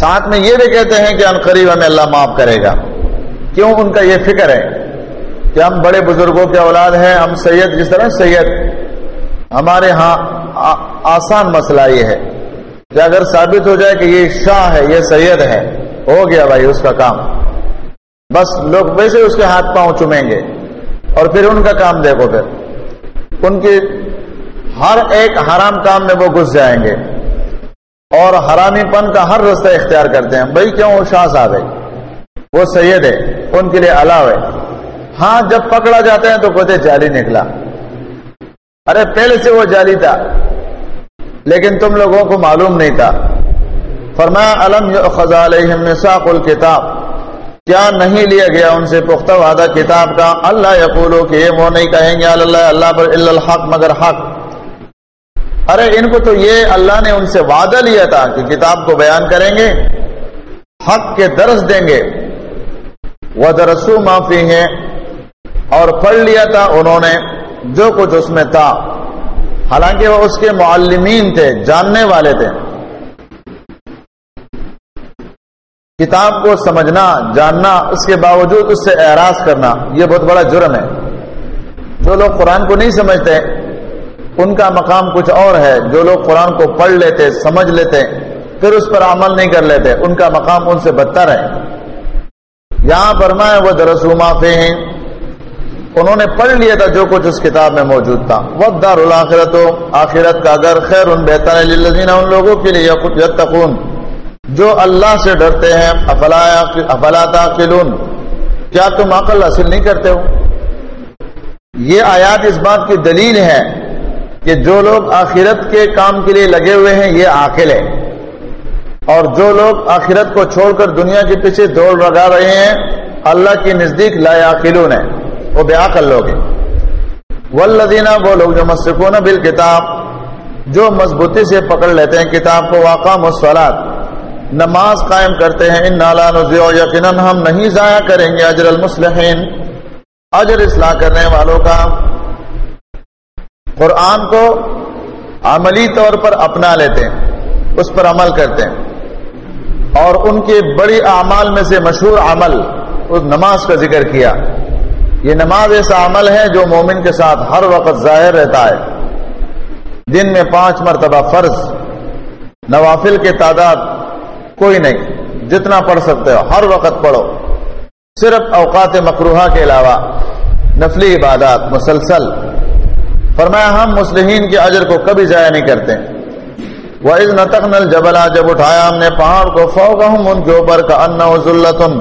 ساتھ میں یہ بھی کہتے ہیں کہ قریب ہمیں اللہ معاف کرے گا۔ کیوں؟ ان کا یہ فکر ہے کہ ہم بڑے بزرگوں کے اولاد ہیں، ہم سید، جس طرح سید۔ ہمارے ہاں آسان مسئلہ یہ ہے کہ اگر ثابت ہو جائے کہ یہ شاہ ہے، یہ سید ہے، ہو گیا بھائی اس کا کام۔ بس لوگ ویسے اس کے ہاتھ پاؤں چومیں گے اور پھر ان کا کام دیکھو پھر۔ ان کی ہر ایک حرام کام میں وہ گھس جائیں گے۔ اور حرامی پن کا ہر رستہ اختیار کرتے ہیں۔ بھائی کیوں؟ وہ شاہ صاحب ہے۔ وہ سید ہے۔ ان کے لیے الاؤ ہے۔ ہاں جب پکڑا جاتے ہیں تو کہتے جالی نکلا۔ ارے، پہلے سے وہ جالی تھا۔ لیکن تم لوگوں کو معلوم نہیں تھا۔ فرمایا علم خزا مساق الکتاب۔ کیا نہیں لیا گیا ان سے پختہ وعدہ کتاب کا؟ اللہ یقولو کہ وہ نہیں کہیں گے، اللہ اللہ پر الحق، مگر حق۔ ارے ان کو تو یہ اللہ نے ان سے وعدہ لیا تھا کہ کتاب کو بیان کریں گے، حق کے درس دیں گے۔ وہ درسو معافی ہے اور پڑھ لیا تھا انہوں نے جو کچھ اس میں تھا۔ حالانکہ وہ اس کے معلمین تھے، جاننے والے تھے۔ کتاب کو سمجھنا، جاننا، اس کے باوجود اس سے اعراض کرنا، یہ بہت بڑا جرم ہے۔ جو لوگ قرآن کو نہیں سمجھتے ان کا مقام کچھ اور ہے، جو لوگ قرآن کو پڑھ لیتے، سمجھ لیتے، پھر اس پر عمل نہیں کر لیتے، ان کا مقام ان سے بدتر ہے۔ یہاں پر میں وہ درسو معافی ہیں۔ انہوں نے پڑھ لیا تھا جو کچھ اس کتاب میں موجود تھا۔ وقت دار الآخرت آخرت کا اگر خیر ان بہتر ان لوگوں کے لیے یتقون۔ جو اللہ سے ڈرتے ہیں، افلا افلا کیا تم عقل حاصل نہیں کرتے ہو؟ یہ آیات اس بات کی دلیل ہے کہ جو لوگ آخرت کے کام کے لیے لگے ہوئے ہیں، یہ عاقل ہے اور جو لوگ آخرت کو چھوڑ کر دنیا کے پیچھے دوڑ لگا رہے ہیں، اللہ کے نزدیک لا عقلون ہے وہ بے عقل لوگ ہیں۔ والذین وہ لوگ جو مسکون بال کتاب جو مضبوطی سے پکڑ لیتے ہیں کتاب کو واقع مسلات نماز قائم کرتے ہیں ان نالا یقیناً ہم نہیں ضائع کریں گے اجر المسلحین اجر اصلاح کرنے والوں کا قرآن کو عملی طور پر اپنا لیتے ہیں، اس پر عمل کرتے ہیں۔ اور ان کے بڑی اعمال میں سے مشہور عمل، اس نماز کا ذکر کیا۔ یہ نماز ایسا عمل ہے جو مومن کے ساتھ ہر وقت ظاہر رہتا ہے۔ دن میں پانچ مرتبہ فرض، نوافل کے تعداد کوئی نہیں، جتنا پڑھ سکتے ہو، ہر وقت پڑھو۔ صرف اوقات مقروحہ کے علاوہ نفلی عبادات، مسلسل فرمایا، ہم مسلمین کے اجر کو کبھی ضائع نہیں کرتے۔ وہ از نتق نل جبلا جب اٹھایا ہم نے پہاڑ کو فوق ہوں ان کے اوپر کا ان ذلتن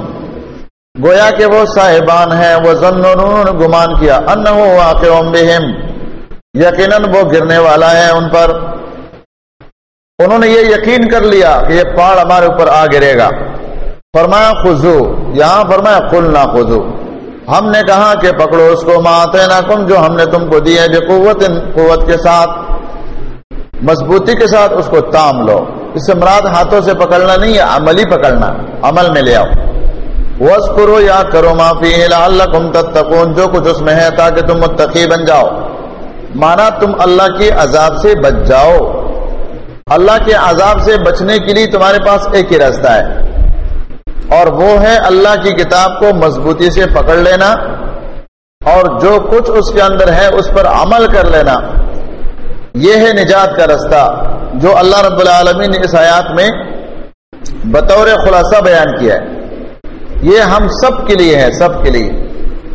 گویا کہ وہ صاحبان ہیں، وہ ضنون گمان کیا۔ ان واقع بہم یقیناً وہ گرنے والا ہے ان پر۔ انہوں نے یہ یقین کر لیا کہ یہ پہاڑ ہمارے اوپر آ گرے گا۔ فرمایا خزو یہاں فرمایا کل نہ خزو ہم نے کہا کہ پکڑو اس کو ماتے نہ کم جو ہم نے تم کو دی ہے، جو قوت قوت کے ساتھ، مضبوطی کے ساتھ اس کو تام لو۔ اس سے مراد ہاتھوں سے پکڑنا نہیں ہے، عملی پکڑنا، عمل میں لے آؤ۔ وس کرو یا کرو معافی اللہ کم تتقون، جو کچھ اس میں ہے تاکہ تم متقی بن جاؤ۔ مانا تم اللہ کے عذاب سے بچ جاؤ۔ اللہ کے عذاب سے بچنے کے لیے تمہارے پاس ایک ہی راستہ ہے۔ اور وہ ہے اللہ کی کتاب کو مضبوطی سے پکڑ لینا اور جو کچھ اس کے اندر ہے اس پر عمل کر لینا۔ یہ ہے نجات کا راستہ جو اللہ رب العالمین نے اس آیات میں بطور خلاصہ بیان کیا ہے۔ یہ ہم سب کے لیے ہے، سب کے لیے۔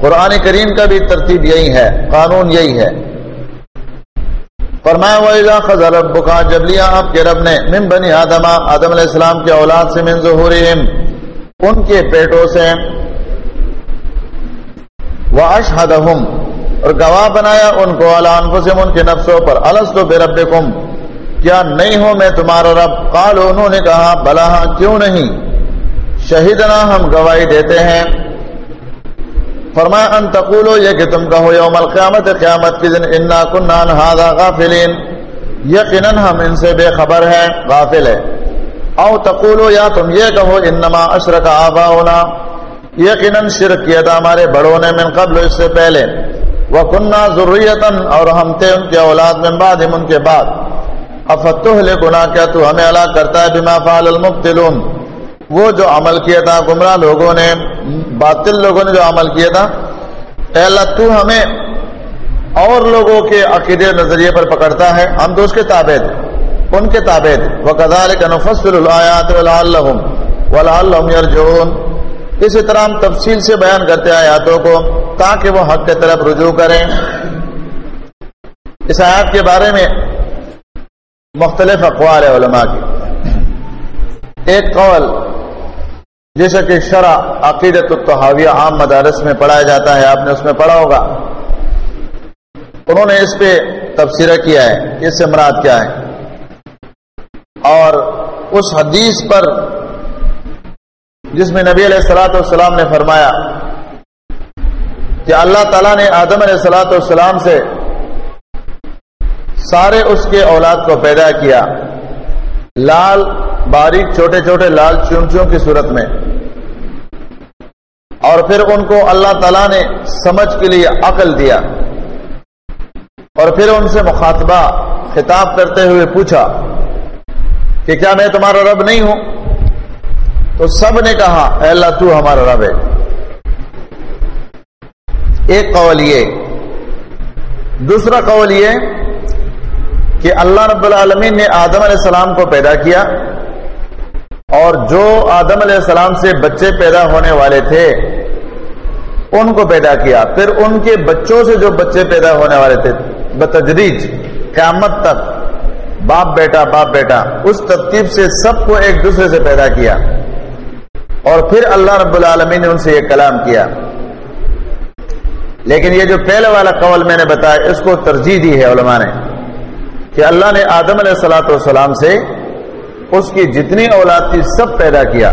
قرآن کریم کا بھی ترتیب یہی ہے، قانون یہی ہے۔ فرمایا خزر رب کا جب لیا آپ کے رب نے، من بنی آدم آدم علیہ السلام کے اولاد سے، من ظہورہم ان کے پیٹوں سے واشہدہم اور گواہ بنایا ان کو علی ان کے نفسوں پر۔ الستو بربکم کیا نہیں ہو میں تمہارا رب؟ قال انہوں نے کہا، بلا ہاں کیوں نہیں؟ شہیدنا ہم گواہی دیتے ہیں۔ فرمایا، ان تقولو یہ کہ تم کہو، یوم القیامت، قیامت کی دن، انا کنان هذا غافلین یقینا ہم ان سے بے خبر ہیں، غافل ہے او تقولو یا تم یہ کہو انما اشرک آباؤنا. یقینا شرک کیا تھا ہمارے بڑوں نے من قبل اس سے پہلے. وکننا ذریتا اور ہم تھے ان کے اولاد من بعد ان کے بعد. افتح لکنا کیا تو ہمیں علا کرتا ہے بما فعل المبتلون. وہ جو عمل کیا تھا گمراہ لوگوں نے، باطل لوگوں نے جو عمل کیا تھا. اے اللہ تو ہمیں اور لوگوں کے عقیدے نظریے پر پکڑتا ہے. ہم تو اس کے تابع تھے. ان کے تابع اسی طرح ہم تفصیل سے بیان کرتے آیاتوں کو تاکہ وہ حق کی طرف رجوع کریں۔ اس آیات کے بارے میں مختلف اقوال ہے علماء کی ایک قول جیسا کہ شرع عقیدت التحاویہ عام مدارس میں پڑھایا جاتا ہے، آپ نے اس میں پڑھا ہوگا۔ انہوں نے اس پہ تبصرہ کیا ہے، اس سے مراد کیا ہے؟ اور اس حدیث پر جس میں نبی علیہ السلاۃ والسلام نے فرمایا کہ اللہ تعالیٰ نے آدم علیہ السلاۃ والسلام سے سارے اس کے اولاد کو پیدا کیا لال باریک چھوٹے چھوٹے لال چونچوں کی صورت میں اور پھر ان کو اللہ تعالیٰ نے سمجھ کے لیے عقل دیا اور پھر ان سے مخاطبہ خطاب کرتے ہوئے پوچھا کہ کیا میں تمہارا رب نہیں ہوں؟ تو سب نے کہا، اے اللہ، تو ہمارا رب ہے۔ ایک قول یہ۔ دوسرا قول یہ کہ اللہ رب العالمین نے آدم علیہ السلام کو پیدا کیا اور جو آدم علیہ السلام سے بچے پیدا ہونے والے تھے، ان کو پیدا کیا۔ پھر ان کے بچوں سے جو بچے پیدا ہونے والے تھے بتدریج قیامت تک۔ باپ بیٹا باپ بیٹا، اس ترتیب سے سب کو ایک دوسرے سے پیدا کیا۔ اور پھر اللہ رب العالمین نے ان سے یہ کلام کیا۔ لیکن یہ جو پہلے والا قول میں نے بتایا، اس کو ترجیح دی ہے علماء نے کہ اللہ نے آدم علیہ السلاۃ والسلام سے اس کی جتنی اولاد تھی سب پیدا کیا،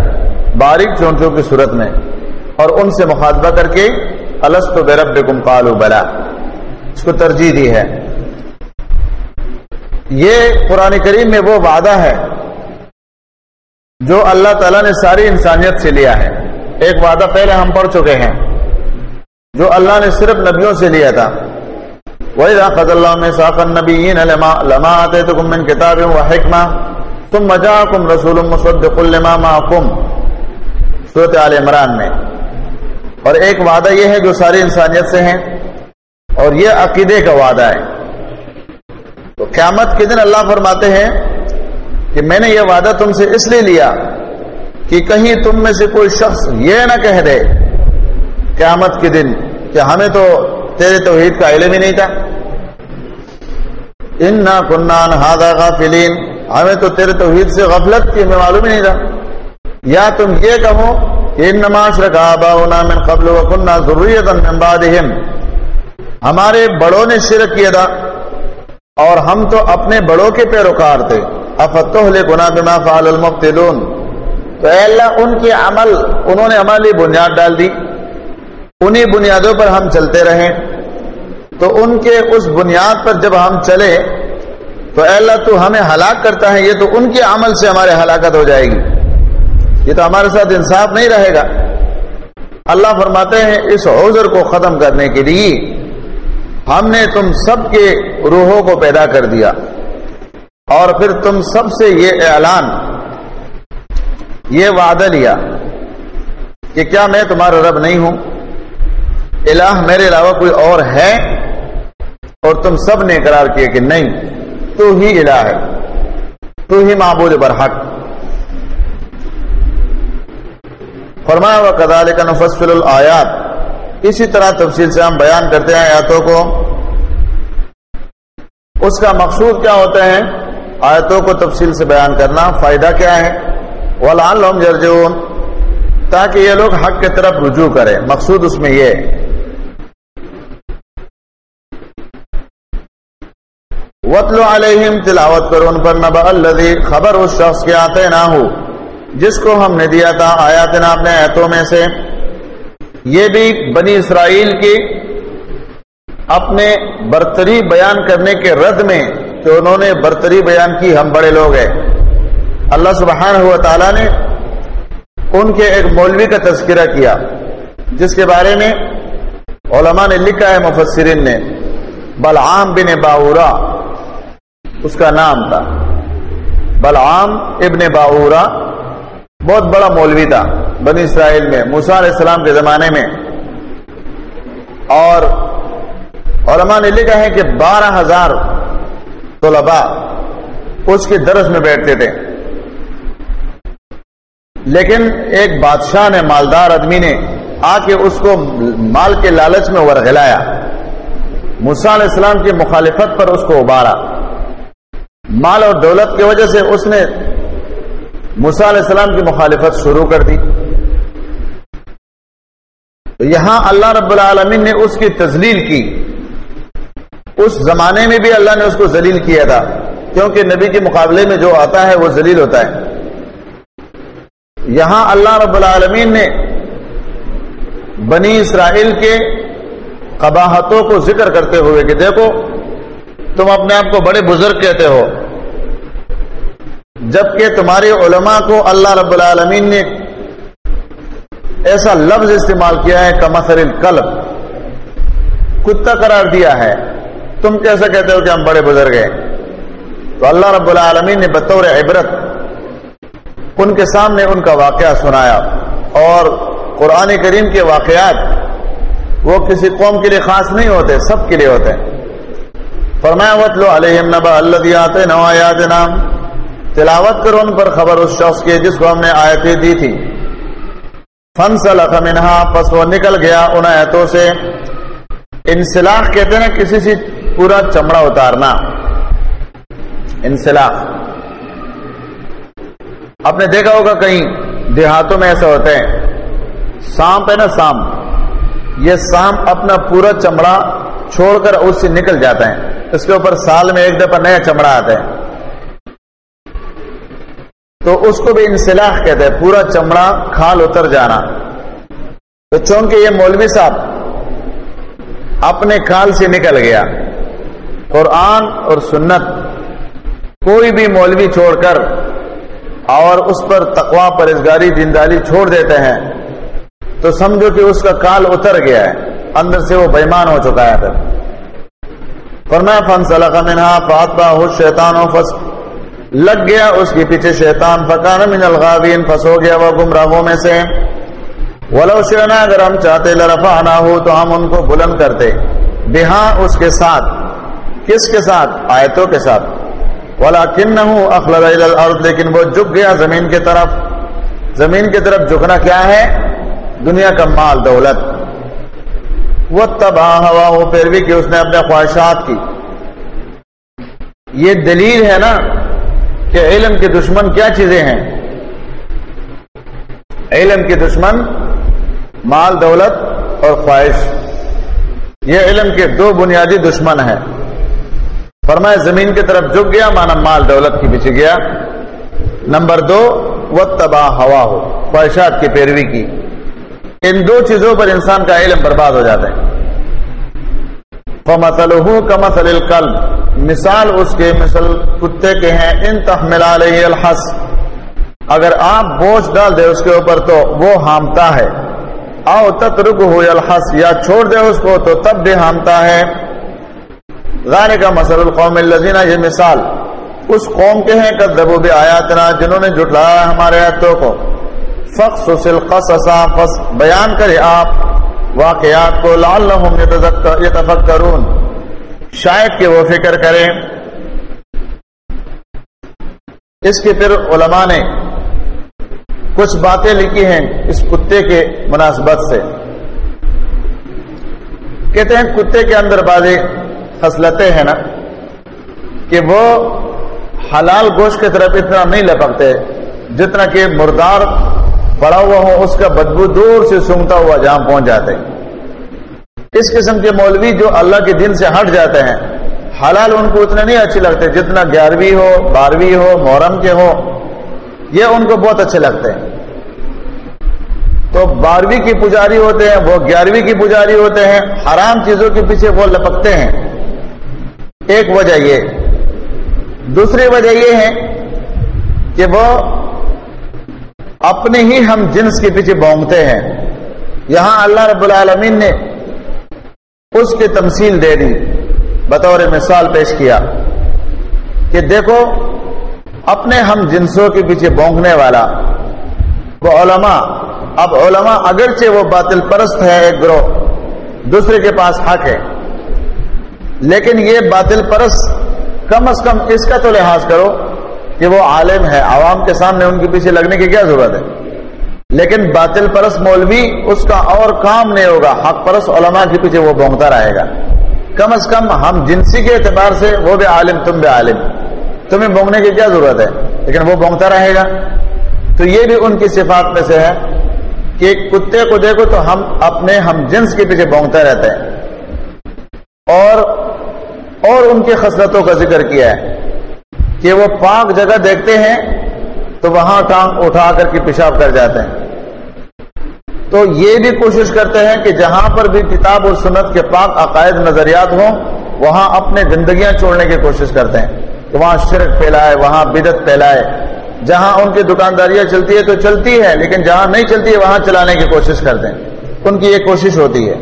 باریک چونچوں کی صورت میں۔ اور ان سے مخاطبہ کر کے السط بیرب کم قالو بلا۔ اس کو ترجیح دی ہے۔ یہ قرآن کریم میں وہ وعدہ ہے جو اللہ تعالیٰ نے ساری انسانیت سے لیا ہے۔ ایک وعدہ پہلے ہم پڑھ چکے ہیں۔ جو اللہ نے صرف نبیوں سے لیا تھا۔ وہی راقت اللہ میں ساقن نبی لما آتے تو کم کتاب و حکمہ تم مجا کم رسول مصدق الما عمران میں۔ اور ایک وعدہ یہ ہے جو ساری انسانیت سے ہیں اور یہ عقیدے کا وعدہ ہے۔ قیامت کے دن اللہ فرماتے ہیں کہ میں نے یہ وعدہ تم سے اس لیے لیا کہ کہیں تم میں سے کوئی شخص یہ نہ کہہ دے قیامت کے دن کہ ہمیں تو تیرے توحید کا علم ہی نہیں تھا۔ ان نہ کنان ہادا غافلین ہمیں تو تیرے توحید سے غفلت کی ہمیں معلوم ہی نہیں تھا۔ یا تم یہ کہو کہ ان نماز رکھا باؤنا من قبل و کنہ ضروریت ہمارے بڑوں نے شرک کیا تھا۔ اور ہم تو اپنے بڑوں کے پیروکار تھے۔ گنا بما فعل المبتلون تو اے اللہ، ان کے عمل، انہوں نے ہماری بنیاد ڈال دی۔ انہی بنیادوں پر ہم چلتے رہے تو ان کے اس بنیاد پر جب ہم چلے تو اے اللہ، تو ہمیں ہلاک کرتا ہے۔ یہ تو ان کے عمل سے ہمارے ہلاکت ہو جائے گی۔ یہ تو ہمارے ساتھ انصاف نہیں رہے گا۔ اللہ فرماتے ہیں، اس عذر کو ختم کرنے کے لیے ہم نے تم سب کے روحوں کو پیدا کر دیا اور پھر تم سب سے یہ اعلان، یہ وعدہ لیا کہ کیا میں تمہارا رب نہیں ہوں؟ الہ میرے علاوہ کوئی اور ہے؟ اور تم سب نے اقرار کیا کہ نہیں، تو ہی الہ ہے، تو ہی معبود برحق فرمایا و کدال کا نفسل الآیات اسی طرح تفصیل سے ہم بیان کرتے ہیں آیاتوں کو۔ اس کا مقصود کیا ہوتا ہے آیتوں کو تفصیل سے بیان کرنا۔ فائدہ کیا ہے؟ ولان لوم جرجون تاکہ یہ لوگ حق کی طرف رجوع کریں۔ مقصود اس میں یہ۔ وطل علیہم تلاوت کرو ان پر نبا الذی خبر اس شخص کے آتے نہ ہو۔ جس کو ہم نے دیا تھا آیات نا اپنے ایتوں میں سے۔ یہ بھی بنی اسرائیل کی اپنے برتری بیان کرنے کے رد میں کہ انہوں نے برتری بیان کی، ہم بڑے لوگ ہیں۔ اللہ سبحانہ ہوا تعالیٰ نے ان کے ایک مولوی کا تذکرہ کیا، جس کے بارے میں علماء نے لکھا ہے، مفسرین نے۔ بلعام بن باورا اس کا نام تھا۔ بلعام ابن باورا بہت بڑا مولوی تھا۔ بنی اسرائیل میں موسا علیہ السلام کے زمانے میں۔ اور علماء نے لکھا ہے کہ بارہ ہزار طلباء اس کے درس میں بیٹھتے تھے۔ لیکن ایک بادشاہ نے، مالدار آدمی نے، آ کے اس کو مال کے لالچ میں ورگلایا موسا علیہ السلام کی مخالفت پر اس کو ابارا مال اور دولت کی وجہ سے اس نے موسا علیہ السلام کی مخالفت شروع کر دی۔ تو یہاں اللہ رب العالمین نے اس کی تزلیل کی۔ اس زمانے میں بھی اللہ نے اس کو ذلیل کیا تھا، کیونکہ نبی کے مقابلے میں جو آتا ہے وہ ذلیل ہوتا ہے۔ یہاں اللہ رب العالمین نے بنی اسرائیل کے قباحتوں کو ذکر کرتے ہوئے کہ دیکھو، تم اپنے آپ کو بڑے بزرگ کہتے ہو۔ جبکہ تمہارے علماء کو اللہ رب العالمین نے ایسا لفظ استعمال کیا ہے کمسر القلب۔ کتا قرار دیا ہے۔ تم کیسے کہتے ہو کہ ہم بڑے بزرگ ہیں؟ تو اللہ رب العالمین نے بطور عبرت ان کے سامنے ان کا واقعہ سنایا اور قرآن کریم کے واقعات وہ کسی قوم کے لیے خاص نہیں ہوتے، سب کے لیے ہوتے۔ ہیں فرمایا وطلو علیہم نبا اللہ دیات نوایات نام تلاوت کرو ان پر خبر اس شخص کی جس کو ہم نے آیتیں دی تھی فن سلخ منہا، پس وہ نکل گیا ان آیتوں سے۔ انسلاخ کہتے ہیں کسی سے پورا چمڑا اتارنا۔ انسلاخ۔ آپ نے دیکھا ہوگا کہیں دیہاتوں میں ایسا ہوتا ہے۔ سانپ ہے نا سانپ۔ یہ سانپ اپنا پورا چمڑا چھوڑ کر اس سے نکل جاتا ہے۔ اس کے اوپر سال میں ایک دفعہ نیا چمڑا آتا ہے۔ تو اس کو بھی انسلاح کہتے ہیں، پورا چمڑا کھال اتر جانا۔ تو چونکہ یہ مولوی صاحب اپنے کھال سے نکل گیا، قرآن اور سنت کوئی بھی مولوی چھوڑ کر اور اس پر تقوا پرزگاری دینداری چھوڑ دیتے ہیں، تو سمجھو کہ اس کا کال اتر گیا ہے، اندر سے وہ بےمان ہو چکا ہے۔ پھر فرمایا فن صلاح منہا فاتبہ ہو شیطان و فس لگ گیا، اس کے پیچھے شیطان، فکان من الغاوین پھنس ہو گیا وہ گمراہوں میں سے۔ ولو شئنا اگر ہم چاہتے لرفا ہو تو ہم ان کو بلند کرتے۔ بہا، اس کے ساتھ۔ کس کے ساتھ؟ آیتوں کے ساتھ۔ ولا کن اخلد الارض، لیکن وہ جھک گیا زمین کی طرف۔ زمین کی طرف جھکنا کیا ہے؟ دنیا کا مال، دولت۔ وہ تباہ ہوا ہو پیروی کی، اس نے اپنے خواہشات کی۔ یہ دلیل ہے نا کہ علم کے دشمن کیا چیزیں ہیں؟ علم کے دشمن مال، دولت اور خواہش۔ یہ علم کے دو بنیادی دشمن ہیں۔ فرمائے زمین کی طرف جھک گیا مانا مال، دولت کی پیچھے گیا۔ نمبر دو وہ تباہ ہوا ہو خواہشات کی پیروی کی۔ ان دو چیزوں پر انسان کا علم برباد ہو جاتا ہے۔ کمسل القلب مثال اس کے مثل کتے کے ہیں، ان تحمل علیہ الحس۔ اگر آپ بوجھ ڈال دے اس کے اوپر تو وہ ہامتا ہے۔ آؤ تترک ہو الحس، یا چھوڑ دے اس کو تو تب بھی ہامتا ہے۔ غار کا مسل القوم الزینہ یہ مثال۔ اس قوم کے ہیں کدبو بھی آیاتنا جنہوں نے جٹلایا ہمارے آیتوں کو۔ فخص القصص فس بیان کرے آپ واقعات کو، لعلہم یتفکرون۔ شاید کہ وہ فکر کریں۔ اس کے پھر علماء نے کچھ باتیں لکھی ہیں اس کتے کے مناسبت سے۔ کہتے ہیں کتے کے اندر بازی خصلتیں ہیں نا کہ وہ حلال گوشت کی طرف اتنا نہیں لپکتے جتنا کہ مردار پڑا ہوا ہو، اس کا بدبو دور سے سونگتا ہوا جہاں پہنچ جاتے۔ ہیں اس قسم کے مولوی جو اللہ کے دن سے ہٹ جاتے ہیں، حلال ان کو اتنے نہیں اچھے لگتے جتنا گیارہویں ہو، بارہویں ہو، محرم کے ہو، یہ ان کو بہت اچھے لگتے ہیں۔ تو بارہویں کی پجاری ہوتے ہیں، وہ گیارہویں کی پجاری ہوتے ہیں، حرام چیزوں کے پیچھے وہ لپکتے ہیں۔ ایک وجہ یہ۔ دوسری وجہ یہ ہے کہ وہ اپنے ہی ہم جنس کے پیچھے بونگتے ہیں۔ یہاں اللہ رب العالمین نے اس کی تمثیل دے دی، بطور مثال پیش کیا کہ دیکھو، اپنے ہم جنسوں کے پیچھے بونگنے والا، وہ علماء، اب علماء اگرچہ وہ باطل پرست ہے، ایک گروہ، دوسرے کے پاس حق ہے، لیکن یہ باطل پرست کم از کم اس کا تو لحاظ کرو کہ وہ عالم ہے، عوام کے سامنے ان کے پیچھے لگنے کی کیا ضرورت ہے؟ لیکن باطل پرس مولوی اس کا اور کام نہیں ہوگا، حق پرس علماء کے پیچھے وہ بونگتا رہے گا۔ کم از کم ہم جنسی کے اعتبار سے وہ بھی عالم، تم بھی عالم۔ تمہیں بونگنے کی کیا ضرورت ہے؟ لیکن وہ بونگتا رہے گا۔ تو یہ بھی ان کی صفات میں سے ہے کہ کتے کو دیکھو تو ہم اپنے ہم جنس کے پیچھے بونگتا رہتے ہیں۔ اور اور ان کی خصلتوں کا ذکر کیا ہے کہ وہ پاک جگہ دیکھتے ہیں تو وہاں ٹانگ اٹھا کر کے پیشاب کر جاتے ہیں۔ تو یہ بھی کوشش کرتے ہیں کہ جہاں پر بھی کتاب اور سنت کے پاک عقائد نظریات ہوں، وہاں اپنے زندگیاں چھوڑنے کی کوشش کرتے ہیں۔ کہ وہاں شرک پھیلائے، وہاں بدت پھیلائے۔ جہاں ان کی دکانداریاں چلتی ہے تو چلتی ہے، لیکن جہاں نہیں چلتی ہے، وہاں چلانے کی کوشش کرتے ہیں۔ ان کی یہ کوشش ہوتی ہے۔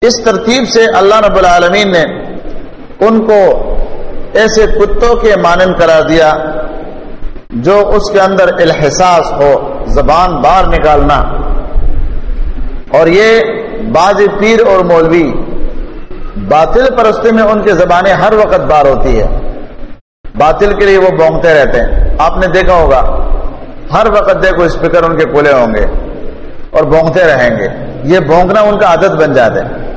اس ترتیب سے اللہ رب العالمین نے ان کو ایسے کتوں کے مانند کرا دیا جو اس کے اندر الحساس ہو، زبان باہر نکالنا۔ اور یہ بعض پیر اور مولوی باطل پرستی میں ان کی زبانیں ہر وقت بار ہوتی ہے۔ باطل کے لیے وہ بونگتے رہتے ہیں۔ آپ نے دیکھا ہوگا، ہر وقت دیکھو اسپیکر ان کے کھلے ہوں گے اور بونگتے رہیں گے۔ یہ بونگنا ان کا عادت بن جاتے ہیں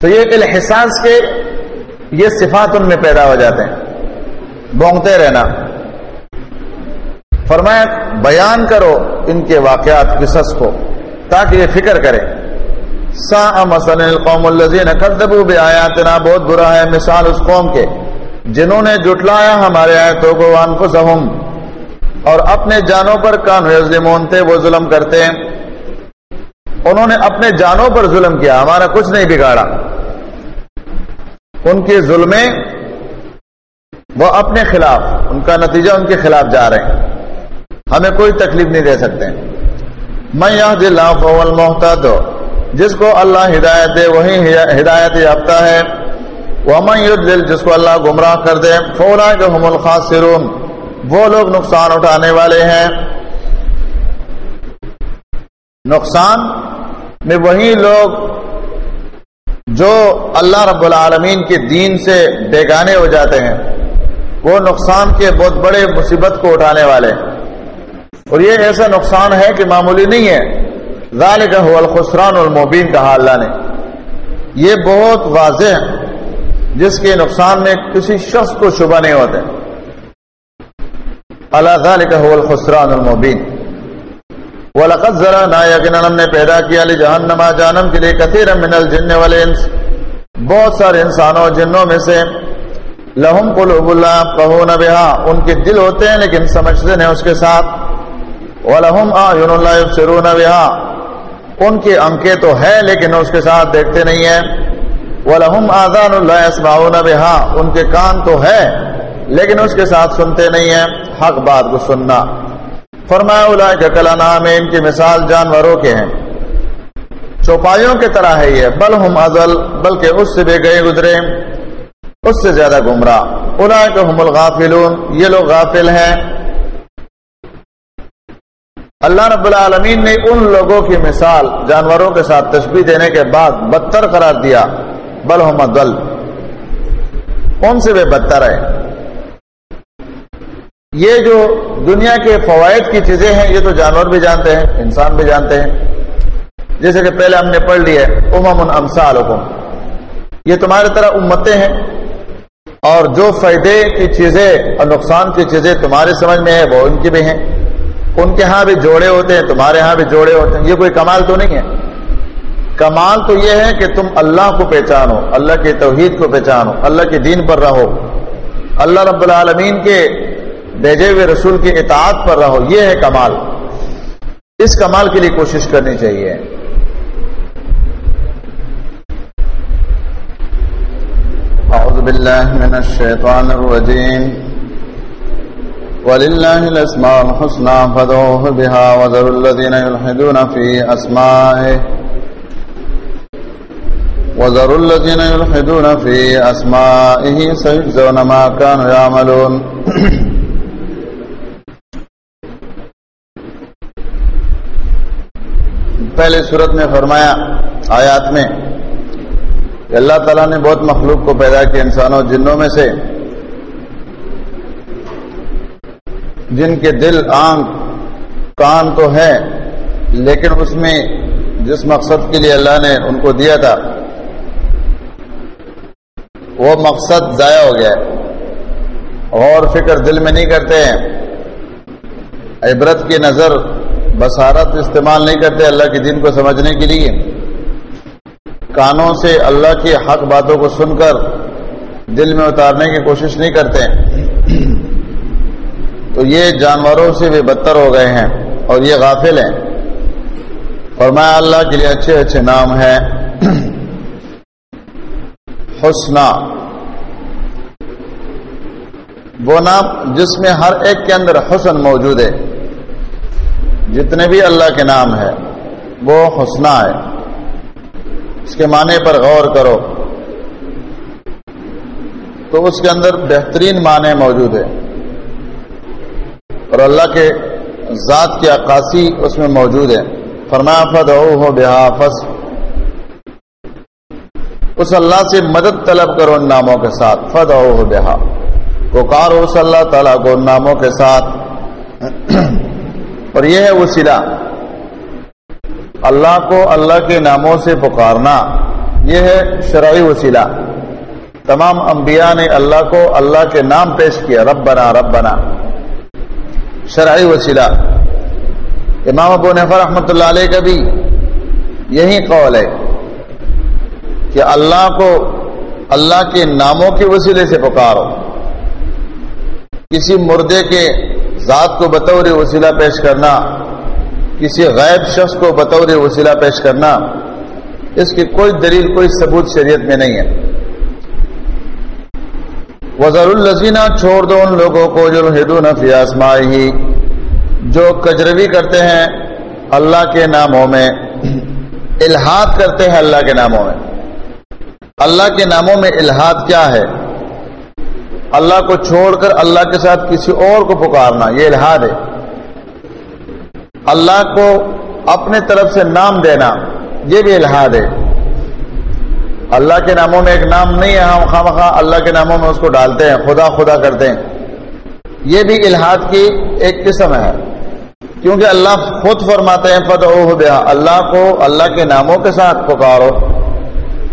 تو یہ الحساس کے یہ صفات ان میں پیدا ہو جاتے ہیں۔ بونگتے رہنا۔ فرمایا، بیان کرو ان کے واقعات قصص کو تاکہ یہ فکر کرے۔ سا مثلا القوم الذين كذبوا بآياتنا بہت برا ہے مثال اس قوم کے، جنہوں نے جٹلایا ہمارے آیتوں کو انفسهم اور اپنے جانوں پر کان یظلمون تھے وہ ظلم کرتے ہیں۔ انہوں نے اپنے جانوں پر ظلم کیا، ہمارا کچھ نہیں بگاڑا۔ ان کے ظلمیں وہ اپنے خلاف، ان کا نتیجہ ان کے خلاف جا رہے ہیں۔ ہمیں کوئی تکلیف نہیں دے سکتے۔ میں یہ دل محتاط جس کو اللہ ہدایت دے، وہی ہدایت یافتہ ہے۔ وہ دل جس کو اللہ گمراہ کر دے۔ فولا کے حم الخاص وہ لوگ نقصان اٹھانے والے ہیں۔ نقصان میں وہی لوگ جو اللہ رب العالمین کے دین سے بیگانے ہو جاتے ہیں، وہ نقصان کے بہت بڑے مصیبت کو اٹھانے والے۔ ہیں اور یہ ایسا نقصان ہے کہ معمولی نہیں ہے۔ ذالک هو الخسران المبین کہا اللہ نے۔ یہ بہت واضح ہے۔ جس کے نقصان میں کسی شخص کو شبہ نہیں ہوتے اللہ ذالک هو الخسران المبین۔ وَلَقَدْ ذَرَنَا يَقِنًا ہم نے پیدا کیا لِجَهَنَّمَا جانم کے لیے كَثِيرًا مِنَ الْجِنِّ وَالْإِنسِ بہت سارے انسانوں جنوں میں سے لہم قلوب اللہ قہون بہا۔ ان کے دل ہوتے ہیں لیکن سمجھتے ہیں اس کے ساتھ۔ وَلَهُمْ آيُنُ اللَّهِ يُبْصِرُونَ بِهَا۔ ان کے انکے تو ہے لیکن اس کے ساتھ دیکھتے نہیں ہیں۔ وَلَهُمْ آذَانُ اللَّهِ يَسْمَعُونَ بِهَا۔ ان کے کان تو ہے لیکن اس کے ساتھ سنتے نہیں ہیں۔ حق بات کو سننا۔ فرمایا اولئک کلانام ان کی مثال جانوروں کے ہیں۔ چوپایوں کے طرح ہے یہ۔ بل ہم ازل، بلکہ اس سے بے گئے گزرے۔ اس سے زیادہ گمراہ۔ اولئک هم الغافلون۔ یہ لوگ غافل ہیں۔ اللہ رب العالمین نے ان لوگوں کی مثال جانوروں کے ساتھ تشبیح دینے کے بعد بدتر قرار دیا۔ بل دل ان سے بدتر ہے یہ جو دنیا کے فوائد کی چیزیں ہیں، یہ تو جانور بھی جانتے ہیں، انسان بھی جانتے ہیں۔ جیسے کہ پہلے ہم نے پڑھ لی ہے امام امسال یہ تمہاری طرح امتیں ہیں۔ اور جو فائدے کی چیزیں اور نقصان کی چیزیں تمہاری سمجھ میں ہے وہ ان کی بھی ہیں۔ ان کے ہاں بھی جوڑے ہوتے ہیں، تمہارے ہاں بھی جوڑے ہوتے ہیں۔ یہ کوئی کمال تو نہیں ہے؟ کمال تو یہ ہے کہ تم اللہ کو پہچانو، اللہ کے توحید کو پہچانو، اللہ کے دین پر رہو۔ اللہ رب العالمین کے بھیجے ہوئے رسول کی اطاعت پر رہو۔ یہ ہے کمال۔ اس کمال کے لیے کوشش کرنی چاہیے۔ اعوذ باللہ من الشیطان الرجیم۔ ولله الاسماء الحسنى فدعوه بها وذروا الذين يلحدون في اسمائه وذروا الذين يلحدون في اسمائه سيجزون ما كانوا يعملون پہلے صورت میں فرمایا، آیات میں اللہ تعالیٰ نے بہت مخلوق کو پیدا کیا انسانوں جنوں میں سے جن کے دل آنکھ کان تو ہے لیکن اس میں جس مقصد کے لیے اللہ نے ان کو دیا تھا، وہ مقصد ضائع ہو گیا۔ اور فکر دل میں نہیں کرتے ہیں۔ عبرت کی نظر بصارت استعمال نہیں کرتے اللہ کے دین کو سمجھنے کے لیے۔ کانوں سے اللہ کی حق باتوں کو سن کر دل میں اتارنے کی کوشش نہیں کرتے تو یہ جانوروں سے بھی بدتر ہو گئے ہیں اور یہ غافل ہیں۔ فرمایا، اللہ کے لیے اچھے اچھے نام ہیں۔ حسنا وہ نام جس میں ہر ایک کے اندر حسن موجود ہے۔ جتنے بھی اللہ کے نام ہے وہ حسنا ہے اس کے معنی پر غور کرو۔ تو اس کے اندر بہترین معنی موجود ہے۔ اور اللہ کے ذات کی عکاسی اس میں موجود ہے فرمایا فد ہو بحافظ اس اللہ سے مدد طلب کرو ان ناموں کے ساتھ۔ فد او بحا پکارو اس اللہ تعالیٰ کو ان ناموں کے ساتھ۔ اور یہ ہے وسیلہ۔ اللہ کو اللہ کے ناموں سے پکارنا۔ یہ ہے شرعی وسیلہ۔ تمام انبیاء نے اللہ کو اللہ کے نام پیش کیا رب بنا رب بنا شرعی وسیلہ۔ امام ابو نفر رحمۃ اللہ علیہ کا بھی یہی قول ہے کہ اللہ کو اللہ کے ناموں کے وسیلے سے پکارو۔ کسی مردے کے ذات کو بطور وسیلہ پیش کرنا، کسی غیب شخص کو بطور وسیلہ پیش کرنا، اس کی کوئی دلیل، کوئی ثبوت شریعت میں نہیں ہے۔ وزر الزینہ چھوڑ دو ان لوگوں کو جو ہدو نفی آسمائی جو کجروی کرتے ہیں اللہ کے ناموں میں الحاد کرتے ہیں اللہ کے ناموں میں۔ اللہ کے ناموں میں الحاد کیا ہے؟ اللہ کو چھوڑ کر اللہ کے ساتھ کسی اور کو پکارنا، یہ الحاد ہے۔ اللہ کو اپنے طرف سے نام دینا، یہ بھی الحاد ہے۔ اللہ کے ناموں میں ایک نام نہیں ہے، ہم خواہ خواہ اللہ کے ناموں میں اس کو ڈالتے ہیں، خدا خدا کرتے ہیں۔ یہ بھی الحاد کی ایک قسم ہے۔ کیونکہ اللہ خود فرماتے ہیں فتح اللہ کو اللہ کے ناموں کے ساتھ پکارو۔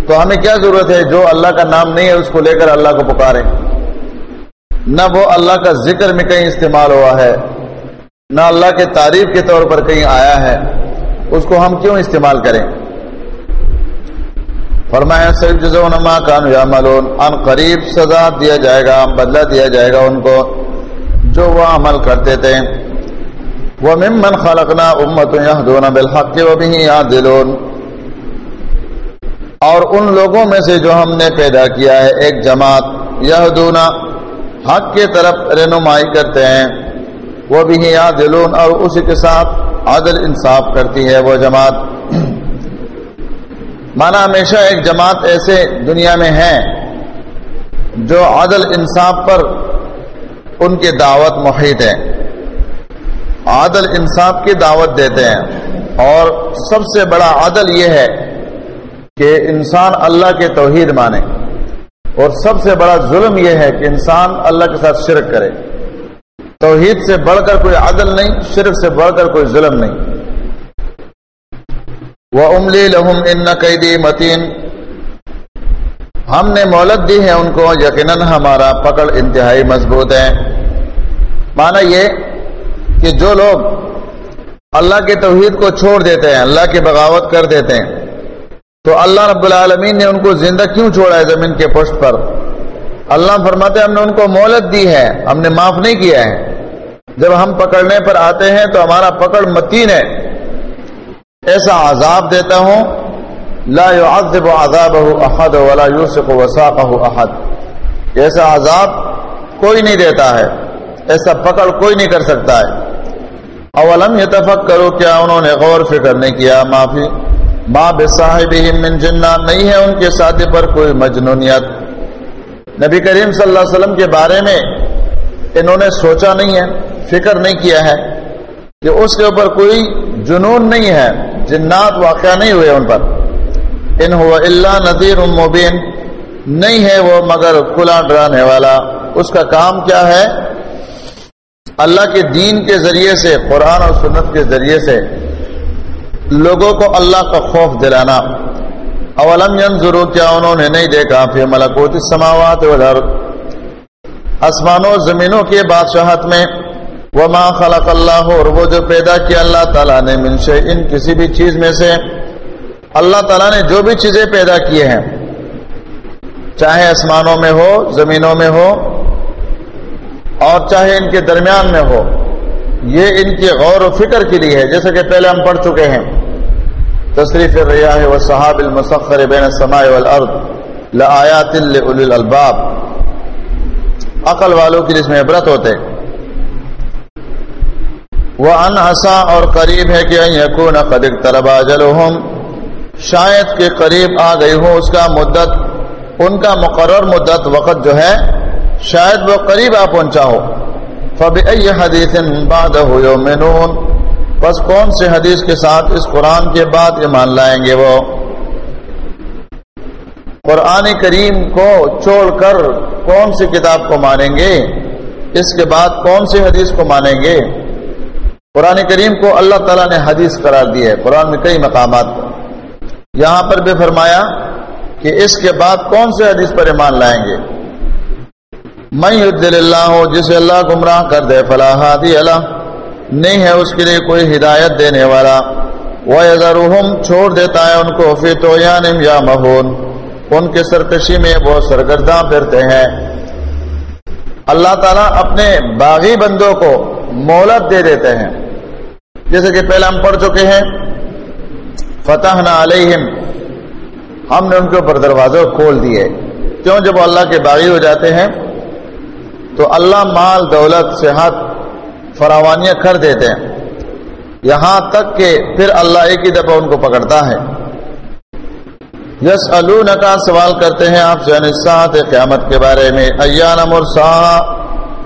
تو ہمیں کیا ضرورت ہے؟ جو اللہ کا نام نہیں ہے، اس کو لے کر اللہ کو پکارے۔ نہ وہ اللہ کا ذکر میں کہیں استعمال ہوا ہے، نہ اللہ کے تعریف کے طور پر کہیں آیا ہے۔ اس کو ہم کیوں استعمال کریں؟ فرمایا سید جزونما کان یا ملون ان قریب سزا دیا جائے گا بدلہ دیا جائے گا ان کو جو وہ عمل کرتے تھے۔ وہ ممن خلقنا امت یہدون بالحق و بھی یعدلون اور ان لوگوں میں سے جو ہم نے پیدا کیا ہے، ایک جماعت یہدون حق کی طرف رہنمائی کرتے ہیں۔ وہ بھی یعدلون اور اسی کے ساتھ عدل انصاف کرتی ہے وہ جماعت۔ مانا ہمیشہ ایک جماعت ایسے دنیا میں ہے جو عدل انصاف پر ان کی دعوت محیط ہے عادل انصاف کی دعوت دیتے ہیں۔ اور سب سے بڑا عدل یہ ہے کہ انسان اللہ کے توحید مانے۔ اور سب سے بڑا ظلم یہ ہے کہ انسان اللہ کے ساتھ شرک کرے۔ توحید سے بڑھ کر کوئی عدل نہیں، شرک سے بڑھ کر کوئی ظلم نہیں۔ وہ املی لہم ان قیدی متین ہم نے مولت دی ہے ان کو، یقیناً ہمارا پکڑ انتہائی مضبوط ہے۔ مانا یہ کہ جو لوگ اللہ کے توحید کو چھوڑ دیتے ہیں، اللہ کی بغاوت کر دیتے ہیں، تو اللہ رب العالمین نے ان کو زندہ کیوں چھوڑا ہے زمین کے پشت پر؟ اللہ فرماتے ہم نے ان کو مولت دی ہے، ہم نے معاف نہیں کیا ہے۔ جب ہم پکڑنے پر آتے ہیں تو ہمارا پکڑ متین ہے۔ ایسا عذاب دیتا ہوں، لا يعذب عذابه احد ولا يوسق وساقه احد۔ ایسا عذاب کوئی نہیں دیتا ہے، ایسا پکڑ کوئی نہیں کر سکتا ہے۔ اولم یتفق کرو کیا انہوں نے غور فکر نہیں کیا؟ معافی۔ ماں بے صاحب من جنہ، نہیں ہے ان کے ساتھ پر کوئی مجنونیت۔ نبی کریم صلی اللہ علیہ وسلم کے بارے میں انہوں نے سوچا نہیں ہے، فکر نہیں کیا ہے کہ اس کے اوپر کوئی جنون نہیں ہے۔ جنات واقعہ نہیں ہوئے ان پر۔ ان ہوا اللہ نذیر مبین۔ نہیں ہے وہ مگر کھلا ڈرانے والا۔ اس کا کام کیا ہے؟ اللہ کے دین کے ذریعے سے، قرآن اور سنت کے ذریعے سے۔ لوگوں کو اللہ کا خوف دلانا۔ اولم ینظروا، کیا انہوں نے نہیں دیکھا؟ فی ملکوت السماوات والارض۔ آسمانوں زمینوں کے بادشاہت میں۔ وما خلق اللہ اور وہ جو پیدا کیا اللہ تعالیٰ نے من ان کسی بھی چیز میں سے، اللہ تعالیٰ نے جو بھی چیزیں پیدا کیے ہیں، چاہے آسمانوں میں ہو، زمینوں میں ہو، اور چاہے ان کے درمیان میں ہو، یہ ان کی غور و فکر کے لیے ہے۔ جیسے کہ پہلے ہم پڑھ چکے ہیں تصریف الریاح والصحاب المسخر بین السماء والارض لآیات لأولی الالباب۔ عقل والوں کی جس میں عبرت ہوتے۔ وہ ان حسا اور قریب ہے کہ یقون قد اقترب اجلهم شاید کے قریب آ گئی ہو اس کا مدت، ان کا مقرر مدت وقت جو ہے، شاید وہ قریب آ پہنچا ہو۔ فبئی حدیث بعدہ یؤمنون بس کون سے حدیث کے ساتھ اس قرآن کے بعد ایمان لائیں گے وہ؟ قرآن کریم کو چھوڑ کر کون سی کتاب کو مانیں گے؟ اس کے بعد کون سی حدیث کو مانیں گے؟ قرآن کریم کو اللہ تعالیٰ نے حدیث قرار دی ہے، قرآن میں کئی مقامات یہاں پر بھی فرمایا کہ اس کے بعد کون سے حدیث پر ایمان لائیں گے؟ میں اللہ ہو جسے اللہ گمراہ کر دے فلاح اللہ نہیں ہے اس کے لیے کوئی ہدایت دینے والا۔ وہ چھوڑ دیتا ہے ان کو، فی تو یا مہون۔ ان کے سرکشی میں وہ سرگرداں پھرتے ہیں۔ اللہ تعالیٰ اپنے باغی بندوں کو مولت دے دیتے ہیں۔ جیسے کہ پہلے ہم پڑھ چکے ہیں فتح نہ علیہم ہم نے ان کے اوپر دروازے کھول دیے۔ کیوں؟ جب اللہ کے باغی ہو جاتے ہیں، تو اللہ مال، دولت، صحت، فراوانیاں کر دیتے ہیں۔ یہاں تک کہ پھر اللہ ایک ہی دفعہ ان کو پکڑتا ہے۔ یس کا سوال کرتے ہیں آپ سے قیامت کے بارے میں۔ ایان مرسا